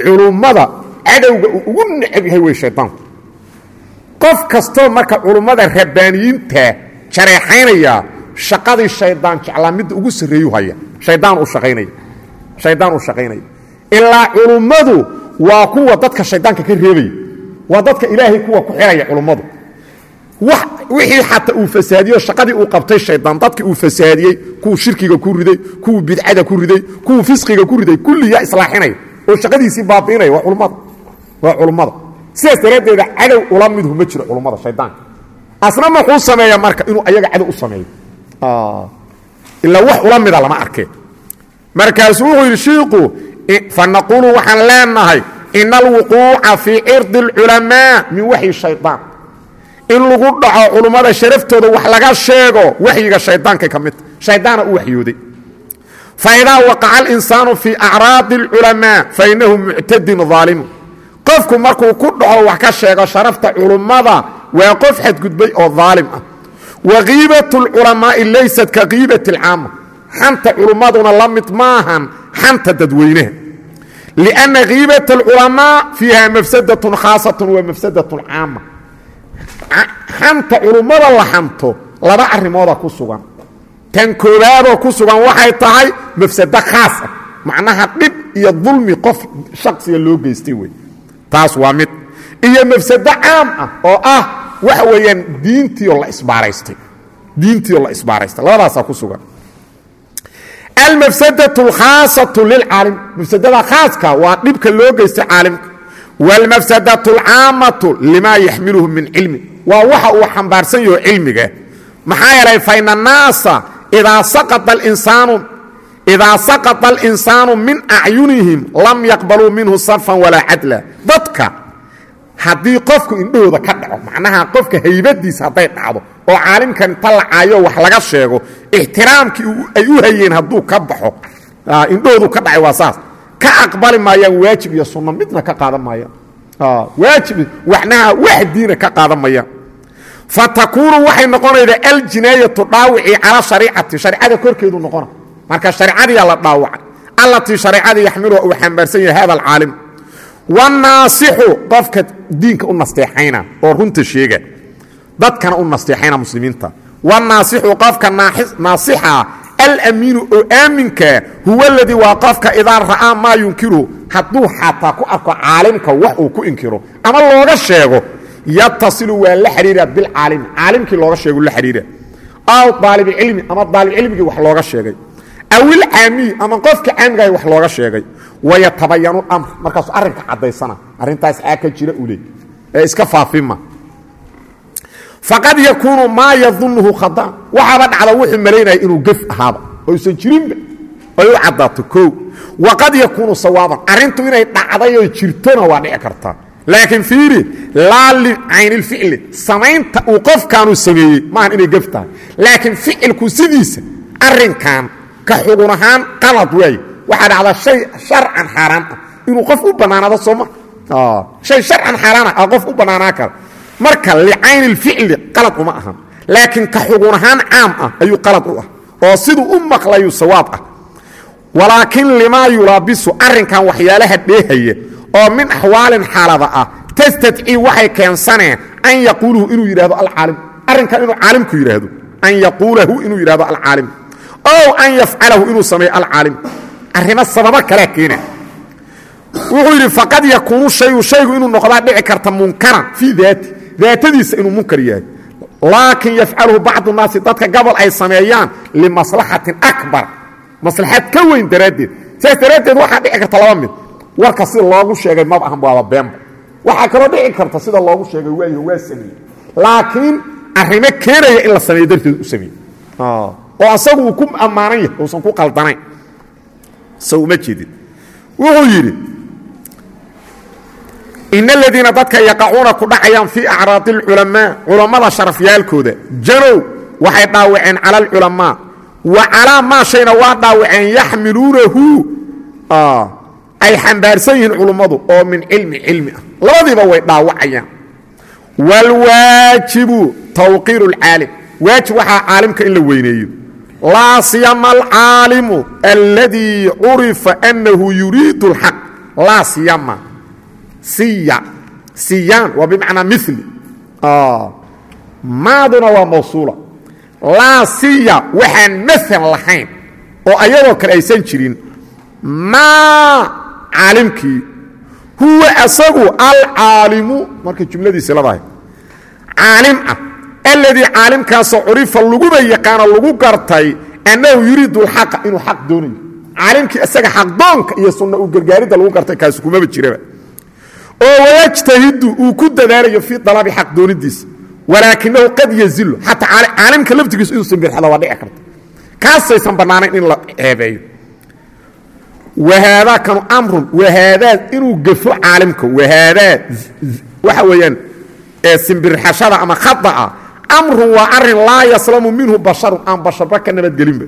culummada cadowga uu ugu necab yahay wey shaydaanku qof kastoo marka culummada rabbaaniyiinta jareexaynaya shaqadii shaydaan jeclaa midda ugu sarreeyu haya haydaan u shaqaynaya. Shaydaan u shaqaynaya. Ilaa culummadu waa kuwa dadka shaydaanka ka reebaya. Waa dadka ilaahay kuwa ku xiraya culummadu wixii xataa uu fasaadiyo shaqadii uu qabtay shaydaan dadkii uu fasaadiyey kuwuu shirkiga ku riday kuwuu bidcada ku riday kuwuu fisqiga ku riday kulliyaa islaaxinaya oo shaqadiisii baabi'inaya waa culummada. Waa culummada. Sidaas daraaddeeda cadow ula midhu ma jiro culummada shaydaanka asna muxuu sameeya marka inuu ayaga cadow u sameeyo. Ilaa wax ula mida lama arkeen markaasuu wuxuu yidhi shiiku fa naquulu waxaan leenahay ina alwuquuca fii cirdi اlculamaa min waxyi shaydaan in lagu dhaco culummada sharaftooda wax laga sheego waxyiga shaydaankay ka midta shaydaana u waxyooday faidaa waqaca alinsaanu fii acraadi اlculamaa fainahu muctadin aalimu qofku markuu ku dhaco wax ka sheego sharafta culummada waa qof xadgudbay oo daalim ah wa kiibat اlculamaa'i laysat ka kiibat اlcaama xanta culummaduna la mid maahan xanta dadweynaha lianna kiibat اlculamaa fiiha mafsadatun khaasatun wa mafsadatun caama xanta culummada la xanto laba arrimooda ku sugan. Tan koowaadoo ku sugan waxay tahay mafsado khaas ah macnaha dhib iyo dulmi qof shaksiga loo geystay wey taas waa mid. Iyo mafsado caam ah oo ah waxa weeyaan diintiioo la isbaaraystay. Diintiioo la isbaaraystay. Labadaasaa ku sugan. Almafsadatu alkhaasatu lilcaalim mafsadada khaaska waa dhibka loo geystay caalimka wاlmafsadatu alcaamatu limaa yaxmiluhu min cilmi waa waxa uu xambaarsan yaho cilmiga maxaa yeelay fain annaasa idaa saqaa insaanu idaa saqطa اlinsaanu min acyunihim lam yaqbaluu minhu sarfan walaa cadla dadka haddii qofku indhahooda ka dhaco macnaha qofka haybadiisa hadday dhacdo oo caalimkan inta la caayo wax laga sheego ixtiraamkii ay u hayeen hadduu ka baxo indhahoodu ka dhacay waa saas ka aqbali maayaan waajib iyo sunno midna ka qaadan maayaan waajib waxnaha wax diina ka qaadan mayaan fatakuunu waxay noqonaydaa aljinaayatu dhaawicii calaa shariicati shareicada korkeedu noqona. Marka shareicadiyaa la dhaawacay allatii shareicadii yaxmiluha uu xambaarsan yahay hada alcaalim wanaasixu qofka diinka u nasteexayna oo runta sheega dadkana u nasteexayna muslimiinta. Wanaasixu qofka naasixa alamiinu oo aaminkaa huwa aladii waa qofka idaa ra'aa maa yunkiru hadduu xataa ku arko caalimka wax uu ku inkiro ama looga sheego yatasilu waa la xidhiira bilcaalimi caalimkii looga sheegu la xidhiira aw daalibcilmi ama daalibcilmigii wax looga sheegay. Aw ilcaamiyi ama qofka caamigaah wax looga sheegay. Wayatabayanu amr markaasu arrinka caddaysana arrintaas aa ka jira ule ee iska faafima faqad yakuunu maa yadunuhu khadaan waxaaba dhacda wuxuu malaynaya inuu gef ahaaba oysan jirinba ay u caddaato koo waqad yakuunu sawaaban arrintu inay dhacdayoo jirtona waa dhici kartaa. Laakiin fiiri laa licaynilficli samaynta uu qofkaanu sameeyey maahan inay gef tahay. Laakiin ficilku sidiisa arrinkan ka xugun ahaan qalad waaye. Waxaa dhacda shay sharcan xaaraan ah. Inuu qof u bannaanaado sooma shay sharcan xaaraan ah qof u bannaanaan kara marka licayni lficli qalad uma ahan laakiin ka xugun ahaan caam ah ayuu qalad u ah oo siduu u maqlayu sawaab ah. Walaakin limaa yulaabisu arrinkan waxyaalaha dheehaya oo min axwaalin xaalada ah tastadcii waxay keensaneen an yaquuluhu inuu yidhahdo alcaalim. Arrinkan inuu caalimku yidhaahdo an yaquulahu inuu yidhahdo alcaalim. Ow an yafcalahu inuu sameeyo alcaalim. Arrimo sababo kalea keena. Wuxuu yidhi faqad yakuunu shayu shaygu inuu noqdaa dhici karta munkaran fii daati daatadiisa inuu munkar yahay. Laakin yafcaluhu bacdu naasi dadka gobol ay sameeyaan limaslaxatin akbar. Maslaxad ka weyn daraaddeed. Sidaas daraaddeed waxaa dhici karta laba mid. Warka sida loogu sheegay maba ahan waaba beenba waxaa kaloo dhici karta sida loogu sheegay waayo waa sameeyey. Laakiin arrimo keenaya in la sameeyo darteed u sameeyey. Oo asagu uu ku ammaanan yahay uusan ku qaldanayn se uma jeedin. Wuxuu yidhi in aladiina dadka yaqacuuna ku dhacayaan fii acraadi alculamaa culammada sharafyaalkooda janow waxay dhaawaceen cala alculamaa wa calaa maa waa dhaawaceen yaxmiluunahu ay xambaarsan yihiin culummadu oo min cilmi cilmi ah labadiiba way dhaawacayaan waalwaajibu tawqiiru alcaalim waajib waxaa caalimka in la weyneeyo laa siyama alcaalimu alladii curifa annahu yuriidu اlxaq laa siyama siyaan waa bimacnaa mili maaduna waa mawsuula. Laa siya waxaan maal lahayn oo ayadoo kale aysan jirin. Maa caalimkii huwa asagu alcaalimu markay jumladiisi ladahay caalim ah alladii caalimkaasoo curifa laguba yaqaano lagu gartay annahu yuriidu alxaqa inuu xaq doonayo. Caalimkii isaga xaqdoonka iyo sunna u gargaaridda lagu gartay kaasi kumaba jiraba oo wayajtahidu uu ku dadaalayo fii dalabi xaq doonidiisa walaakinahu qad yazilu xataa caalimka laftigiisu inuu simbirxado waa dhici karta. Kaasaysan bannaanayn in la ceebeeyo wahaadaa kanu amrun. Wahaadaa inuu gafo caalimka wahaadaa waxa weeyaan simbirxashada ama khada'a amrun waa arrin laa yaslamu minhu basharun aan basharba ka nabadgelinba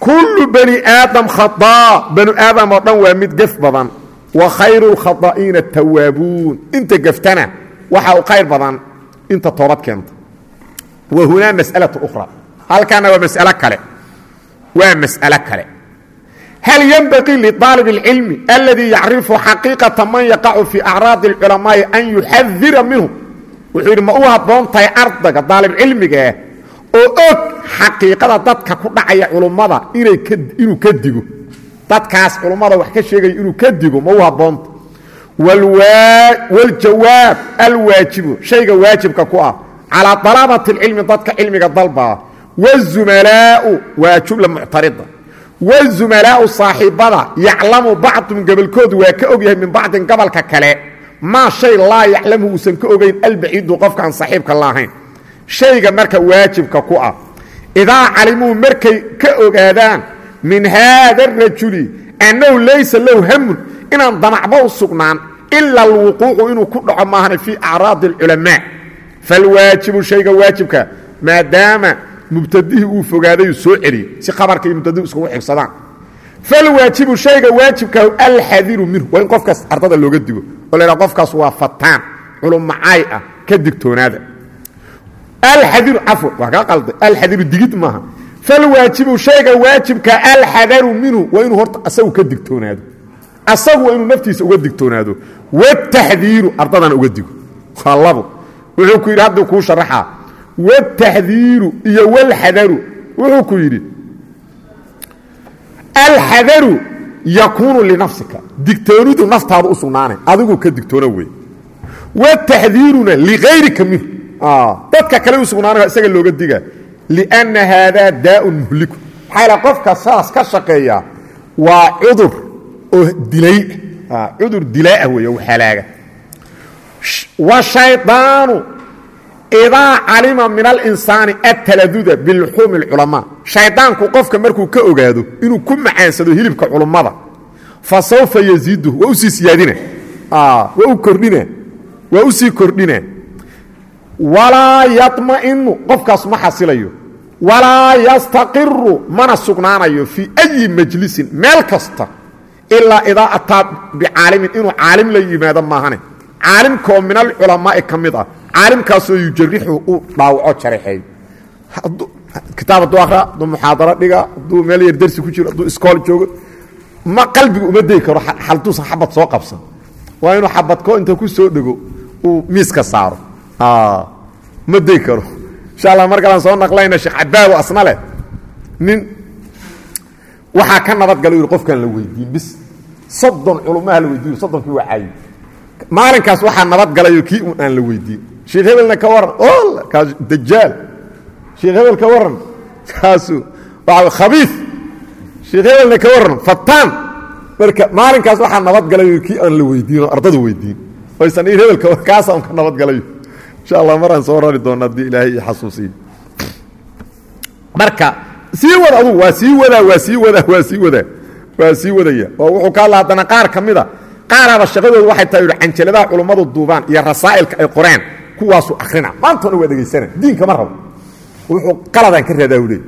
kullu bani aadam khadaa banu aadam oo dhan waa mid gef badan wa khayru lkhada'iina tawaabuun inta geftana waxa u khayr badan inta toobad keenta wa hunaa mas'alatu ukhra. Halkaana waa mas'alo kale. Waa mas'alo kale. Hal ynbaqii liaalib اlcilmi aladii yacrifu xaqiiqata man yaqacu fii acraadi اlculamaa'i an yuxadira minhu? Wuxuu yidhi ma u habboon tahay ardayga daalibcilmigaah oo og xaqiiqada dadka ku dhacaya culummada inuu ka digo dadkaas culummada wax ka sheegaya inuu ka digo ma u habboonta wاljawaab alwaajibu shayga waajibka ku ah calىa طalabati اlcilmi dadka cilmiga dalbaa wالzumalaau waa jumla muctarida wazumalaau saaxiibada yaclamu bacdum gobolkoodu waa ka og yahay min bacdin gobolka kale maa shay laa yaclamu uusan ka ogayn albaciidu qofkaan saaxiibka laahayn shayga marka waajibka ku ah idaa calimuu markay ka ogaadaan min haada arajuli annahu laysa lahu hamun inaan damacba u sugnaan ila alwuquucu inuu ku dhaco maahana fii acraadi alculamaa falwaajibu shayga waajibka maadaama mubtadihii uu fogaadayuu soo celiyey si khabarka iyo mubtadihu iskugu xigsadaan falwaajibu shayga waajibkahu alxadiru minhu waa in qofkaas ardada looga digo oo la ydhaha qofkaas waa fataan culum macaay ah ka digtoonaada falwaajibu shayga waajibka alxadaru minhu waa inuu horta asagu ka digtoonaado asagu waa inuu naftiisa uga digtoonaado wataxdiiru ardadana uga digo waa wuxuu ku yidhi hadduu kuu sharaxaa wاtaxdiiru iyo wاlxadaru wuxuu ku yidhi alxadaru yakuunu linafsika digtoonidu naftaada u sugnaanay adigu ka digtoona wey wataxdiiruna ligayrika minhu dadka kale u sugnaanay isaga looga diga liأnna haadaa daaءun muhliku maxaa yal qofka saas ka shaqeeya waa cudur oo dilay cudur dilaa wey o halaaga washayطaanu idaa calima min alinsaani ataladuda biluxuumi اlculamaa shaydaanku qofka markuu ka ogaado inuu ku macaansado hilibka culummada fa sawfa yaziiduhu waa usii siyaadina waa u kordhina waa u sii kordhina walaa yaطma'inu qofkaas ma xasilayo walaa yastaqiru mana sugnaanayo fii أyi majlisin meel kasta ilaa idaa ataa bicaalimin inuu caalim la yimaado maahane. Caalimkaoo min alculamaa'i ka mid ah caalimkaasoo yujarixu u dhaawaco jaraxeeyo kitaab hadduu akra hadduu muxaadaro dhiga hadduu meel yar dersi ku jiro hadduu iskool joogo ma qalbiga uma degi karo halduusan xabad soo qabsan. Waa inuu xabadko inta ku dhego uu miiska saaro. Ma degi karo insha allah mar kalaan soo naqlayna sheekh cabaawo asna leh. Nin waxaa ka nabadgala yidhi qofkaan la weydiin. Bis soddon culummaha la weydiiyo soddonkii waa caayi. Maalinkaas waxaa nabadgalayo kii un aan la weydiin. Sheekh hebelna ka waran kaas dajaal sheekh hebel ka waran kaasu waa khabiif sheekh hebelna ka waran fataan marka maalinkaas waxaa nabadgalayo kii aan la weydiin oo ardadu weydiin. Oysan ir hebelka kaasa un ka nabadgalayo insha allah maraan soo rari doona haddii ilaahay i xasuusiyo marka sii wada adugu waa sii wadaa waa sii wadaa waa sii wadaa waa sii wadaya. Oo wuxuu ka hadla haddana qaar ka mida qaaraaba shaqadooda waxay tahay yidhi canjaladaha culummadu duubaan iyo rasaa'ilka ay qoreen kuwaasuu akhrina. Maantona waa dhegaysana diinka ma rabo. Wuxuu qaladaan ka raadaa u leey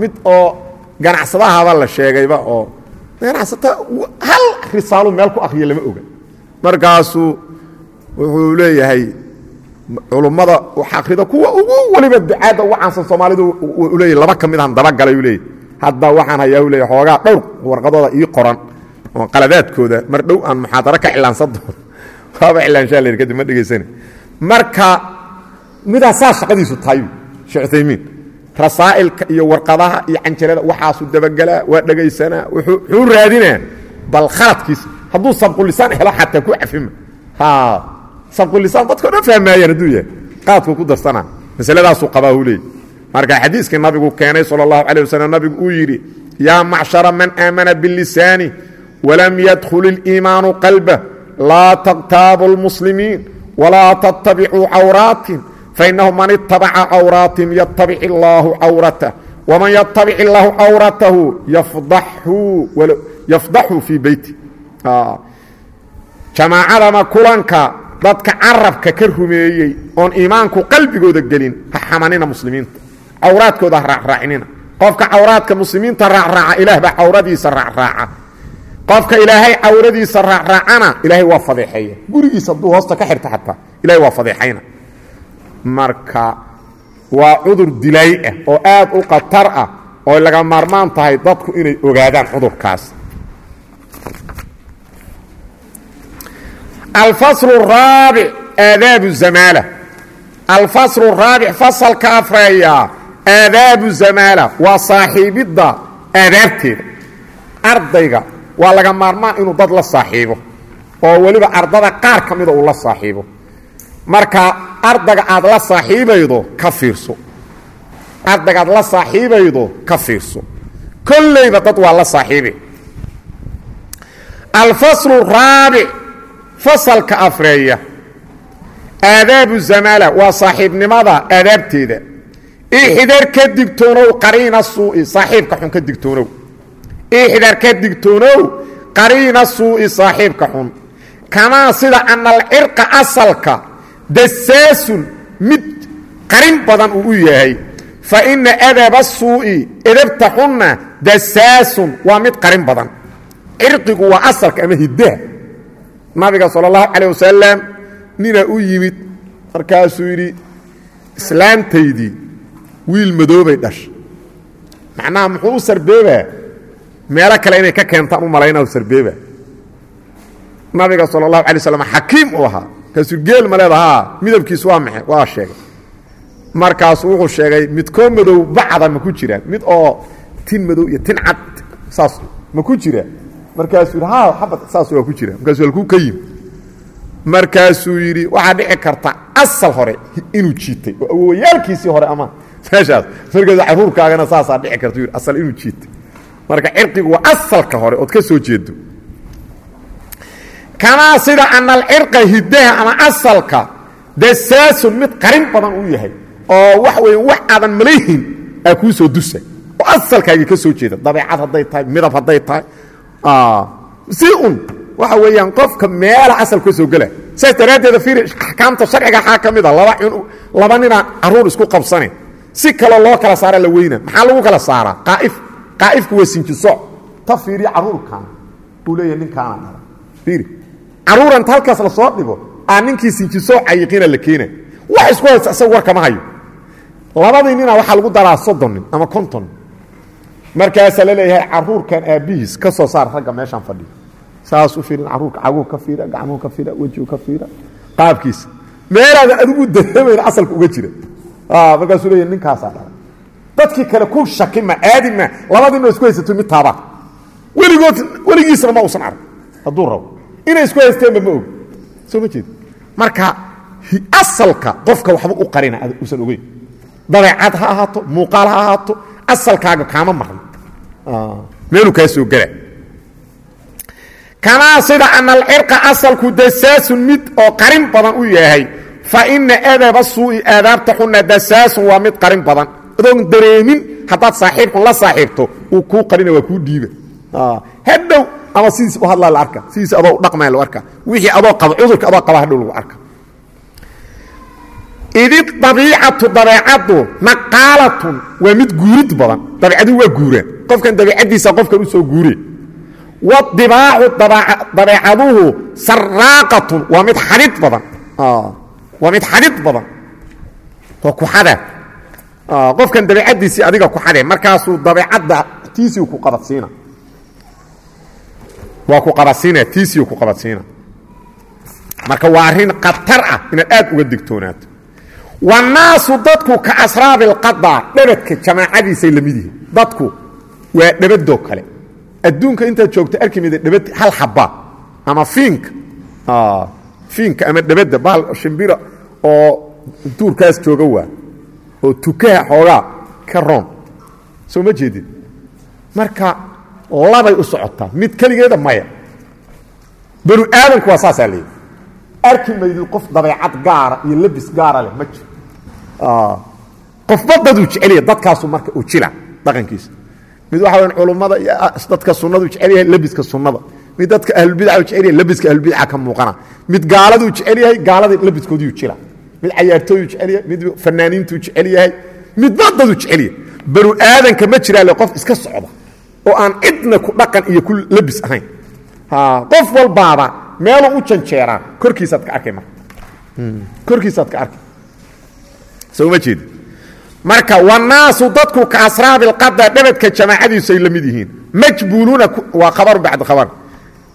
mid oo ganacsadahaba la sheegayba oo ganacsata hal risaalu meel ku akhriya lama oga. Markaasuu wuxuu leeyahay culummada wax akhrida kuwa ugu weliba ducaadda ugu caansan soomaalidu u leeyahy laba ka mid ahan dabagalay u leeyahy hadda waxaan hayaa u leeyahy xoogaa dhowr warqadooda ii qoran oo qaladaadkooda. Mar dhow aan muxaadaro ka cilaansan doono. Waaba cilaanshaa la kadib ma dhegaysana marka midaa saa shaqadiisu tahay sheekh uthaymiin rasaa'ilka iyo warqadaha iyo canjalada waxaasuu dabagelaa waa dhegaysanaa wuxuu raadinaa bal khaladkiisa hadduu sabqulisaan helo xataa ku cafima sabqulisaan dadkao dhan fahmaayaan hadduu yahay qaadkuu ku darsanaa. Masaladaasuu qabaa uu leeyay marka xadiiskii nabigu keenay sala allahu calay wasalam nabigu uu yidhi yaa macshara man aamana bilisaani walam yadkhul اliimaanu qalbah laa taqtaabu اlmuslimiin walaa tattabicuu cawraatin fainahu man itabaca cawraatihim yatabic illaahu cawratah waman yatabic illaahu cawratahu yafdaxu fii beyti jamaacadama kulanka dadka carabka ka rumeeyey oon iimaanku qalbigooda gelin ha xamanina muslimiinta. Cawraadkooda ha raacraacinina qofka cawraadka muslimiinta raacraaca ilaah baa cawradiisa raacraaca qofka ilaahay cawradiisa raacraacana ilaahay waa fadeexeeya. Gurigiisa hadduu hoosta ka xirta xataa ilahay waa fadeexayna. Marka waa cudur dilay ah oo aad u khatar ah oo laga maarmaan tahay dadku inay ogaadaan cudurkaas alfasl raabic aadaabu zamaala alfaslu raabic fasalka afreeyaa aadaabu zamaala waa saaxiibidda aadaabteeda ardayga waa laga maarmaan inuu dad la saaxiibo oo weliba ardada qaar ka mida uu la saaxiibo marka ardayga aad la saaxiibaydo ka fiirso ardayga aad la saaxiibaydo ka fiirso kollayba dad waa la saaxiibi alfaslu fasalka afreeya. Aadaabu zamaala waa saaxiibnimada aadaabteeda. Ixdar ka digtoonow qariina suu'i saaxiibka xun ka digtoonow. Ixdar ka digtoonow qariina suu'i saaxiibka xun. Kamaa sida ana alcirqa asalka dasaasun mid qarin badan uu u yahay. Fa ina adaba suu'i edabta xunna dasaasun waa mid qarin badan. Cirqigu waa asalka ama hiddaha nabiga sal اllahu calيه wasalam ninaa u yimid markaasuu yidhi islaantaydii wiil madoobay dhashay macnaha muxuu u sarbeebaa meelo kale inay ka keentaan u malaynaa sarbeeba nabiga sal اlahu alay slam xakiim uu ahaa markaasuu geel ma leedahaa midabkiisu waa maxe waa sheegay markaasuu wuxuu sheegay midkoo madow bacda ma ku jiraan mid oo tin madow iyo tin cad saas ma ku jira markaasuu yidhi ha xabad saas waa ku jira. Markaasuu halkuu ka yimi markaasuu yidhi waxaa dhici karta asal hore inuu jiitay oo awowayaalkiisii hore ama meeshaas markaas caruurkaagana saasaa dhici karta yidhi asal inuu jiitay. Marka cirqigu waa asalka hore ood ka soo jeedo kamaa sida ana alcirqa hiddaha ama asalka dasaasun mid qarin badan uu yahay oo wax weya wax aadan malayhin aa kuu soo dusa oo asalkaagii ka soo jeeda dabeecad hadday tahay midab hadday tahay un waxa weeyaan qofka meela asal ka soo gela. Saas daraaddeeda fiiri axkaamta sharciga waxaa ka mid a laba laba nina carruur isku qabsane. Si kaloo loo kala saara la weyna. Maxaa lagu kala saaraa qaaif. Qaa'ifku waa sinjisooc ta fiiriya caruurkan uu leeyahay ninkaana dhala fiiri. Caruuranta halkaas la soo dhigo aa ninkii sinjisooc cayiqiina la keena. Wax isku haysta isaga war kama hayo. Labadii nina waxaa lagu daraa soddon nin ama konton nin markaasaa la leeyahay caruurkan aabbihiis ka soo saar ragga meeshaan fadhiyo saas u fiirin caruurka caguhu ka fiira gacmuhu ka fiira wejigu ka fiira. Qaabkiisa meelaada adigu dareemayna asalka uga jira. Markaasuu leeyahy ninkaasaa dhalay dadkii kale ku shaki ma aadi ma labadiinoo isku haysato mid taabaa weligood weligiisna ma usan arag. Hadduu rabo. Inay isku haysteenba ma og soo ma jeed marka asalka qofka waxba u qarina usan ogeyn. Dabeecad ha ahaato muuqaal ha ahaato asalkaaga kaama marno meeluu kaa soo gela kamaa sida ana alcirqa asalku dasaasun mid oo qarin badan u yahay fa ina adaba suu'i aadaabta xunna dasaasun waa mid qarin badan adoon dareemin haddaad saaxiibkun la saaxiibto uu kuu qarina waa kuu dhiiba hadhow ama sidiis u hadlaa la arka sidiis adoo dhaqmaya lagu arka wixii adoo qaba cudurka adoo qaba hadhow lagu arka idi dabiicatu dabeecaddu naqaalatun waa mid guurid badan. Dabeecadu waa guuraan qofkan dabeicaddiisa qofkan u soo guure dabeecaduhu saraaqatun waa mid xadid badan. Waa mid xadid badan. Waa ku xada qofkan dabeicaddiisii adiga ku xade markaasuu dabeecadda tiisii ku qabadsiina. Waa ku qabadsiina tiisii ku qabadsiina. Marka waa arrin khatar ah inaad aad uga digtoonaato wanaasu dadku ka asraabi alqada dhabadka jamaacadiisay la mid yihiin. Dadku waa dhabadoo kale. Adduunka intaad joogto arki mida dhabad hal xaba ama fiinka fiinka ama dhabadda bahal shimbira oo duurkaas jooga waa oo tukaha xoogaa ka roon. Soo ma jeedid marka labay u socotaa mid keligeeda maya. Banu aadamku waa saasaa leeyahy arki maydid qof dabeecad gaara iyo labis gaara leh ma jiro qofba daduu jecelyahay dadkaasu marka u jila dhaqankiisa. Mid waxa weyan culummada iyo dadka sunnadu jecel yahay labiska sunnada. Mid dadka ahlulbidca jecel yahay labiska ahlulbidca ka muuqana. Mid gaaladuu jecel yahay gaalada labiskooduu jila. Mid cayaartooyuu jecel yahay mid fanaaniintuu jecel yahay midba daduu jecel yahay banu aadanka ma jiraale qof iska socda oo aan cidna ku dhaqan iyo ku labis ahayn. Qof walbaaba meeluu u janjeeraa korkiisaad ka arkay marka. Korkiisaad ka arkay soo ma jeedi marka wanaasu dadku ka asraabi اlqada dhabadka jamaacadiisu ay la yihiin. Majbuuluuna waa khabaru bacd khabar.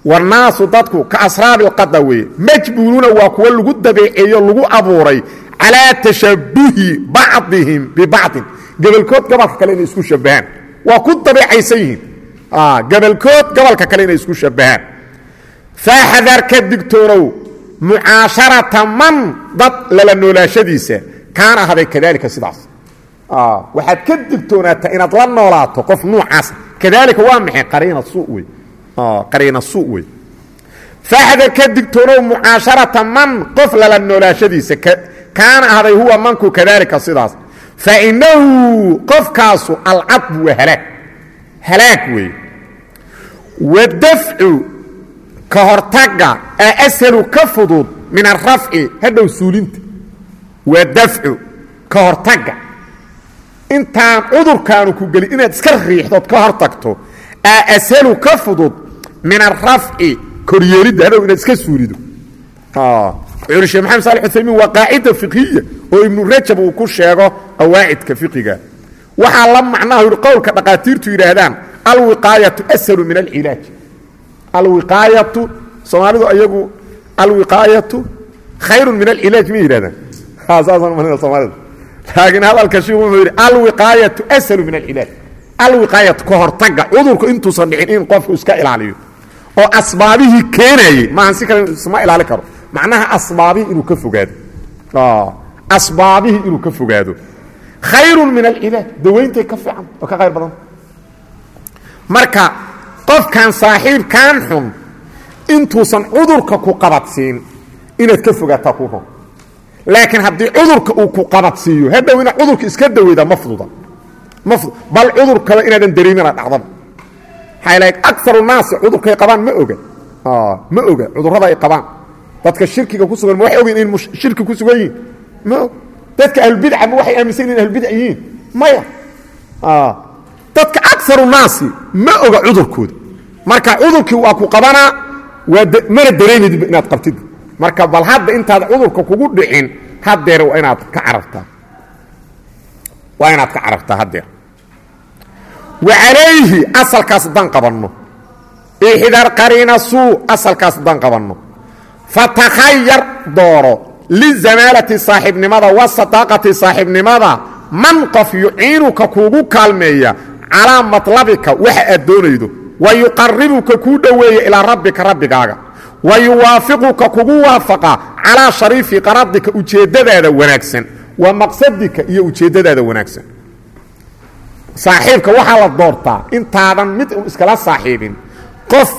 Wanaasu dadku ka asraabi اlqada weeye. Majbuuluuna waa kuwa lagu dabeeceeyo lagu abuuray calaa tashabuhi bacdihim bibacdin. Gebolkood gobolka kale isku shabahaan waa ku dabeecaysan yihiin. Gebolkood gobolka kale inay isku shabahaan faaxadar ka digtoonow mucaasharata man dad lala noolaashadiisa kaana ahaday kadalika sidaas waxaad ka digtoonaataa inaad la noolaato qof nuucaas kadaalika waa maxay qariina suu wey qariina suu wey faaxdar ka digtoonow mucaasharata man qof lala noolaashadiisa kaana ahday huwa manku kadaalika sidaas fa inahu qofkaasu alcadbu waa halaag halaag wey wadafcu ka hortaga a ashalu ka fudud min arafci hadhow suulinta wadafcu ka hortaga intaan cudurkaanu ku gelin inaad iska riixdood ka hor tagto aa ashalu ka fudud min arafci koryeelidda hadhow inaad iska suulido. Shekh maxamed saali uthaymiin waa qaacida fiqhiya oo ibnu rajab uu ku sheego qawaacidka fiqiga waxaa la macnaha yidhi qowlka dhaqaatiirtu yidhaahdaan alwiqaayatu ashalu min alcilaaj alwiqaayatu soomaalidu ayagu alwiqaayatu khayrun min alcilaaj ma yidhahdaan saasaan manina soomaalida laakiin hadalka shiku wuxuu yidhi alwiqaayatu ashalu min alcilaaj alwiqaayatu ka hortaga cudurku intuusan dhicin in qofku iska ilaaliyo oo asbaabihii keenayey maahan si kale isma ilaali karo macnaha asbaabihii inuu ka fogaado asbaabihii inuu ka fogaado khayrun min alcilaaj dawayntay ka fiican oo ka khayr badan marka qofkan saaxiibkan xun intuusan cudurka ku qabadsiin inaad ka fogaataa ku ron laakiin haddii cudurka uu ku qabadsiiyo hadhow inaad cudurka iska daweydaa ma fududa. Ma fud bal cudurkaba inaadan dareemina dhacdaba maxaa ilahay akaru naasi cudurkay qabaan ma oga. Ma oga cudurrada ay qabaan. Dadka shirkiga ku sugan ma waxay ogeyn in shirki ku sugan yihiin? Ma og. Dadka ahlubidca ma waxay aaminsan in ahlubidc yihiin? Maya dadka akaru naasi ma oga cudurkooda marka cudurkii waa ku qabanaa waa mana dareemaydiba inaad qabtid marka bal hadda intaad cudurka kugu dhicin hadeer waa inaad ka carartaa waa inaad ka carartaa hadeer wa calayhi asalkaas haddaan qabanno. Ixdar qariina suu asalkaas haddaan qabanno. Fatakhayar dooro lizamaalati saaxiibnimada wa sadaaqati saaxiibnimada man qof yuciinuka kuugu kaalmeeya calaa matlabika waxa aad doonaydo wa yuqaribuka kuu dhoweeya ilaa rabbika rabbigaaga wa yuwaafiquka kugu waafaqa calaa shariifi qaradika ujeeddadaada wanaagsan wa maqsadika iyo ujeeddadaada wanaagsan saaxiibka waxaa la doortaa intaadan mid iskala saaxiibin qof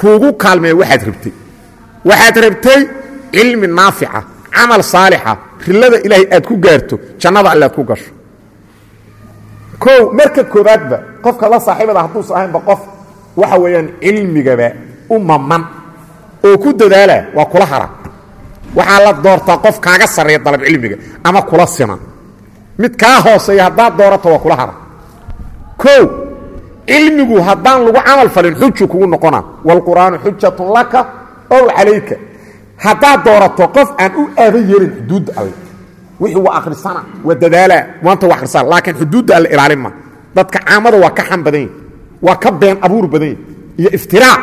kuugu kaalmeeya waxaad rabtay waxaad rabtay cilmi naafica camal saalixa rilada ilaahay aad ku gaarto jannada alle ku gasho kow marka koobaadba qofka la saaxiibada hadduusan ahaynba qof waxa weeyaan cilmigaba u maman oo ku dadaala waa kula hara waxaa la doortaa qof kaaga sarreeya dalab cilmiga ama kula siman. Mid kaa hooseeya haddaad doorato waa kula hara kow cilmigu haddaan lagu camal falin xuju kugu noqona waalqur'aanu xujatun laka ow calayka. Haddaad doorato qof aan u aadan yeelin xuduudda alle. Wixii waa akhrisana waa dadaalaa maanta waa akhrisana laakiin xuduudda alle ilaalin ma. Dadka caamada waa ka xan badan yahi waa ka been abuur badan yahi iyo iftiraac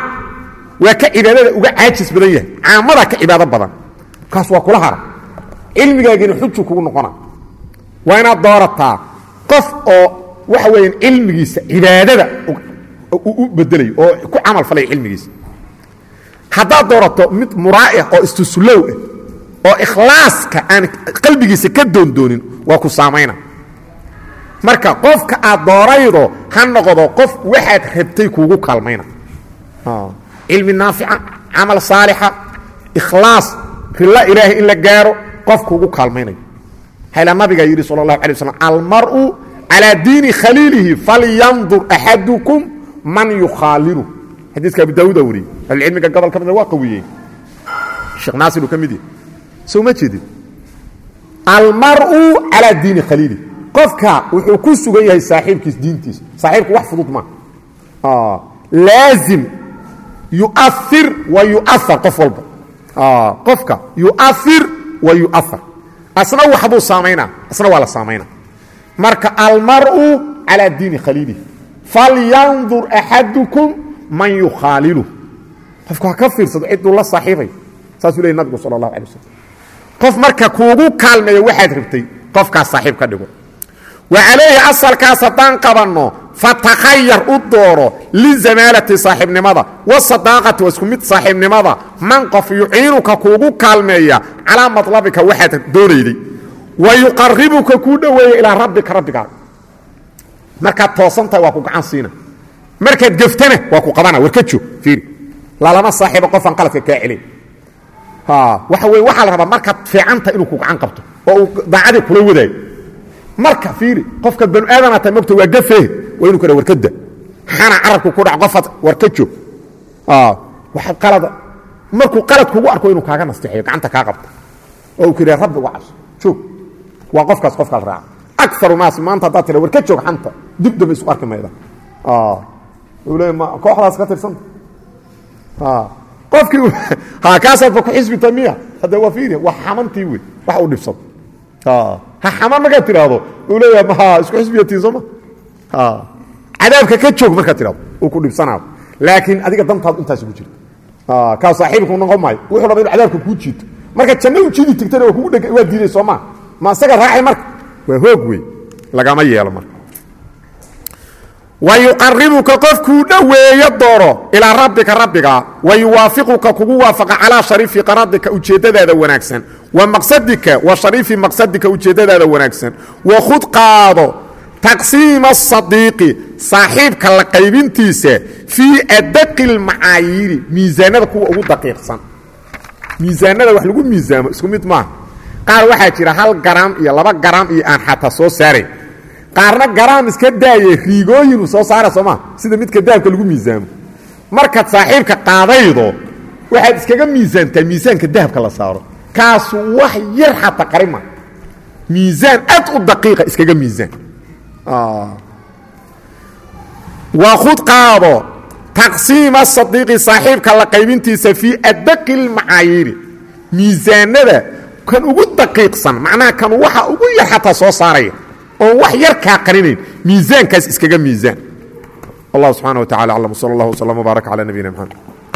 waa ka cibaadada uga caajis badan yahay. Caamadaa ka cibaado badan. Kaas waa kula hara cilmigaagiina xuju kugu noqona. Waa inaad doorataa qof oo waxa weeyaan cilmigiisa cibaadada u bedelayo oo ku camal falaya cilmigiisa. Haddaad doorato mid muraa'ih oo istusulow ah oo ikhlaaska aan qalbigiisa ka doondoonin waa ku saamayna marka qofka aad dooraydo ha noqdo qof waxaad rabtay kuugu kaalmayna cilmi naafica camal saalixa ikhlaas rilla ilaahay in la gaaro qof kuugu kaalmaynayo hayla nabigaa yidhi sal اlahu alay waslam almar'u calىa diini khaliilihi falyandur axadukum man yukhaalilu xadiiska abu daawuuda wariyey ahlucilmiga gobol ka mida waa qawiyey sheekh naasir uu ka mid yahay soo ma jeedin almar'u calىa diini khaliilihi qofka wuxuu ku sugan yahay saaxiibkiis diintiisa saaxiibku wax fudud ma laazim yuair wa yuaar qof walba qofka yuair wa yuaar asna waxbuu saamaynaa asna waa la saamaynaa. Marka almar'u calىa diini khaliilihi. Falyandur axadukum man yukhaalilu. Qofku ha ka fiirsado cidduu la saaxiibay saasuu leey nabigu sal اlahu alay waslm qof marka kuugu kaalmeeya waxaad rabtay qofkaas saaxiib ka dhigo. Wa calayhi asalkaas haddaan qabanno fatakhayar u dooro lizamaalati saaxiibnimada wasadaaqati waa isku mid saaxiibnimada man qof yuciinuka kuugu kaalmeeya calaa maطlabika waxaad doonayday wa yuqaribuka kuu dhoweeya ilaa rabbika rabbigaaga markaad toosantahay waa ku gacan siina. Markaad geftana waa ku qabana war ka joog fiiri. Lalama saaxiibo qofaan qaladka kaa celin. Waxa wey waxaa la rabaa markaad fiicanta inuu ku gacan qabto oo uu daacadii kula wadaayo marka fiiri qofka banu aadana tahay mogta waa gafee waa inu kada warkada xana carabku ku dhac qofaad war ka joog waa qalada markuu qalad kugu arko inuu kaaga nasteexeyo gacanta kaa qabto. Oo uu yidhaha rabbi uga cabso joog. Waa qofkaas qofkaa la raaca. Akaru naas maanta haddaad tira war ka joog xanta dib dambe isu arki mayda. Uu leey ma kooxdaas ka tirsanta qofkii ha kaasaadba ku xisbita miya. Hadda waa fiiri waa xamantii wey wax uu dhibsado ha xaman markaad tiraahdo? Uu leeyaha ma isku xisbiyatiin sooma cadaabka ka joog markaad tirahdo uu ku dhibsanaado. Laakiin adiga dantaadu intaas ugu jirta kaa saaxiibku noqon maayo. Wuxuu raba inu cadaabka kuu jiito. Marka janno u jidi tigtana waa kugu dheg waa diiday soomaa ma. Isaga raacay marka. Waa hoog wey lagama yeelo marka wa yuqaribuka qofkuu dhoweeyo dooro ilaa rabbika rabbiga wa yuwaafiquka kugu waafaqa calaa shariifi qaradika ujeeddadaada wanaagsan wa maqsadika wa shariifi maqsadika ujeeddadaada wanaagsan wa khud qaado taqsiima asadiiqi saaxiibka la qaybintiisa fii adaqi lmacaayiiri miisaanada kuwa ugu daqiiqsan miisaanada wax lagu miisaamo isku mid maaha qaar waxaa jira hal garaam iyo laba garaam iyo aan xataa soo saarayn qaarna garaam iska daaye riigooyinuu soo saara soomaa sida midka dahabka lagu miisaamo. Markaad saaxiibka qaadaydo waxaad iskaga miisaantaa miisaanka dahabka la saaro. Kaasu wax yar xataa qarima miisaan aad u daqiiqa iskaga miisaan. Waa khud qaado taqsiima sadiiqi saaxiibka la qaybintiisa fii adaqi lmacaayiiri miisaanada kan ugu daqiiqsan macnaha kan waxa ugu yar xataa soo saaraya oon wax yar kaa qarinayn miisaankaas iskaga miisaan. Allah subxaana wa tacala aclam. Sal allah wslam wbaarak cala nabiyina mxamed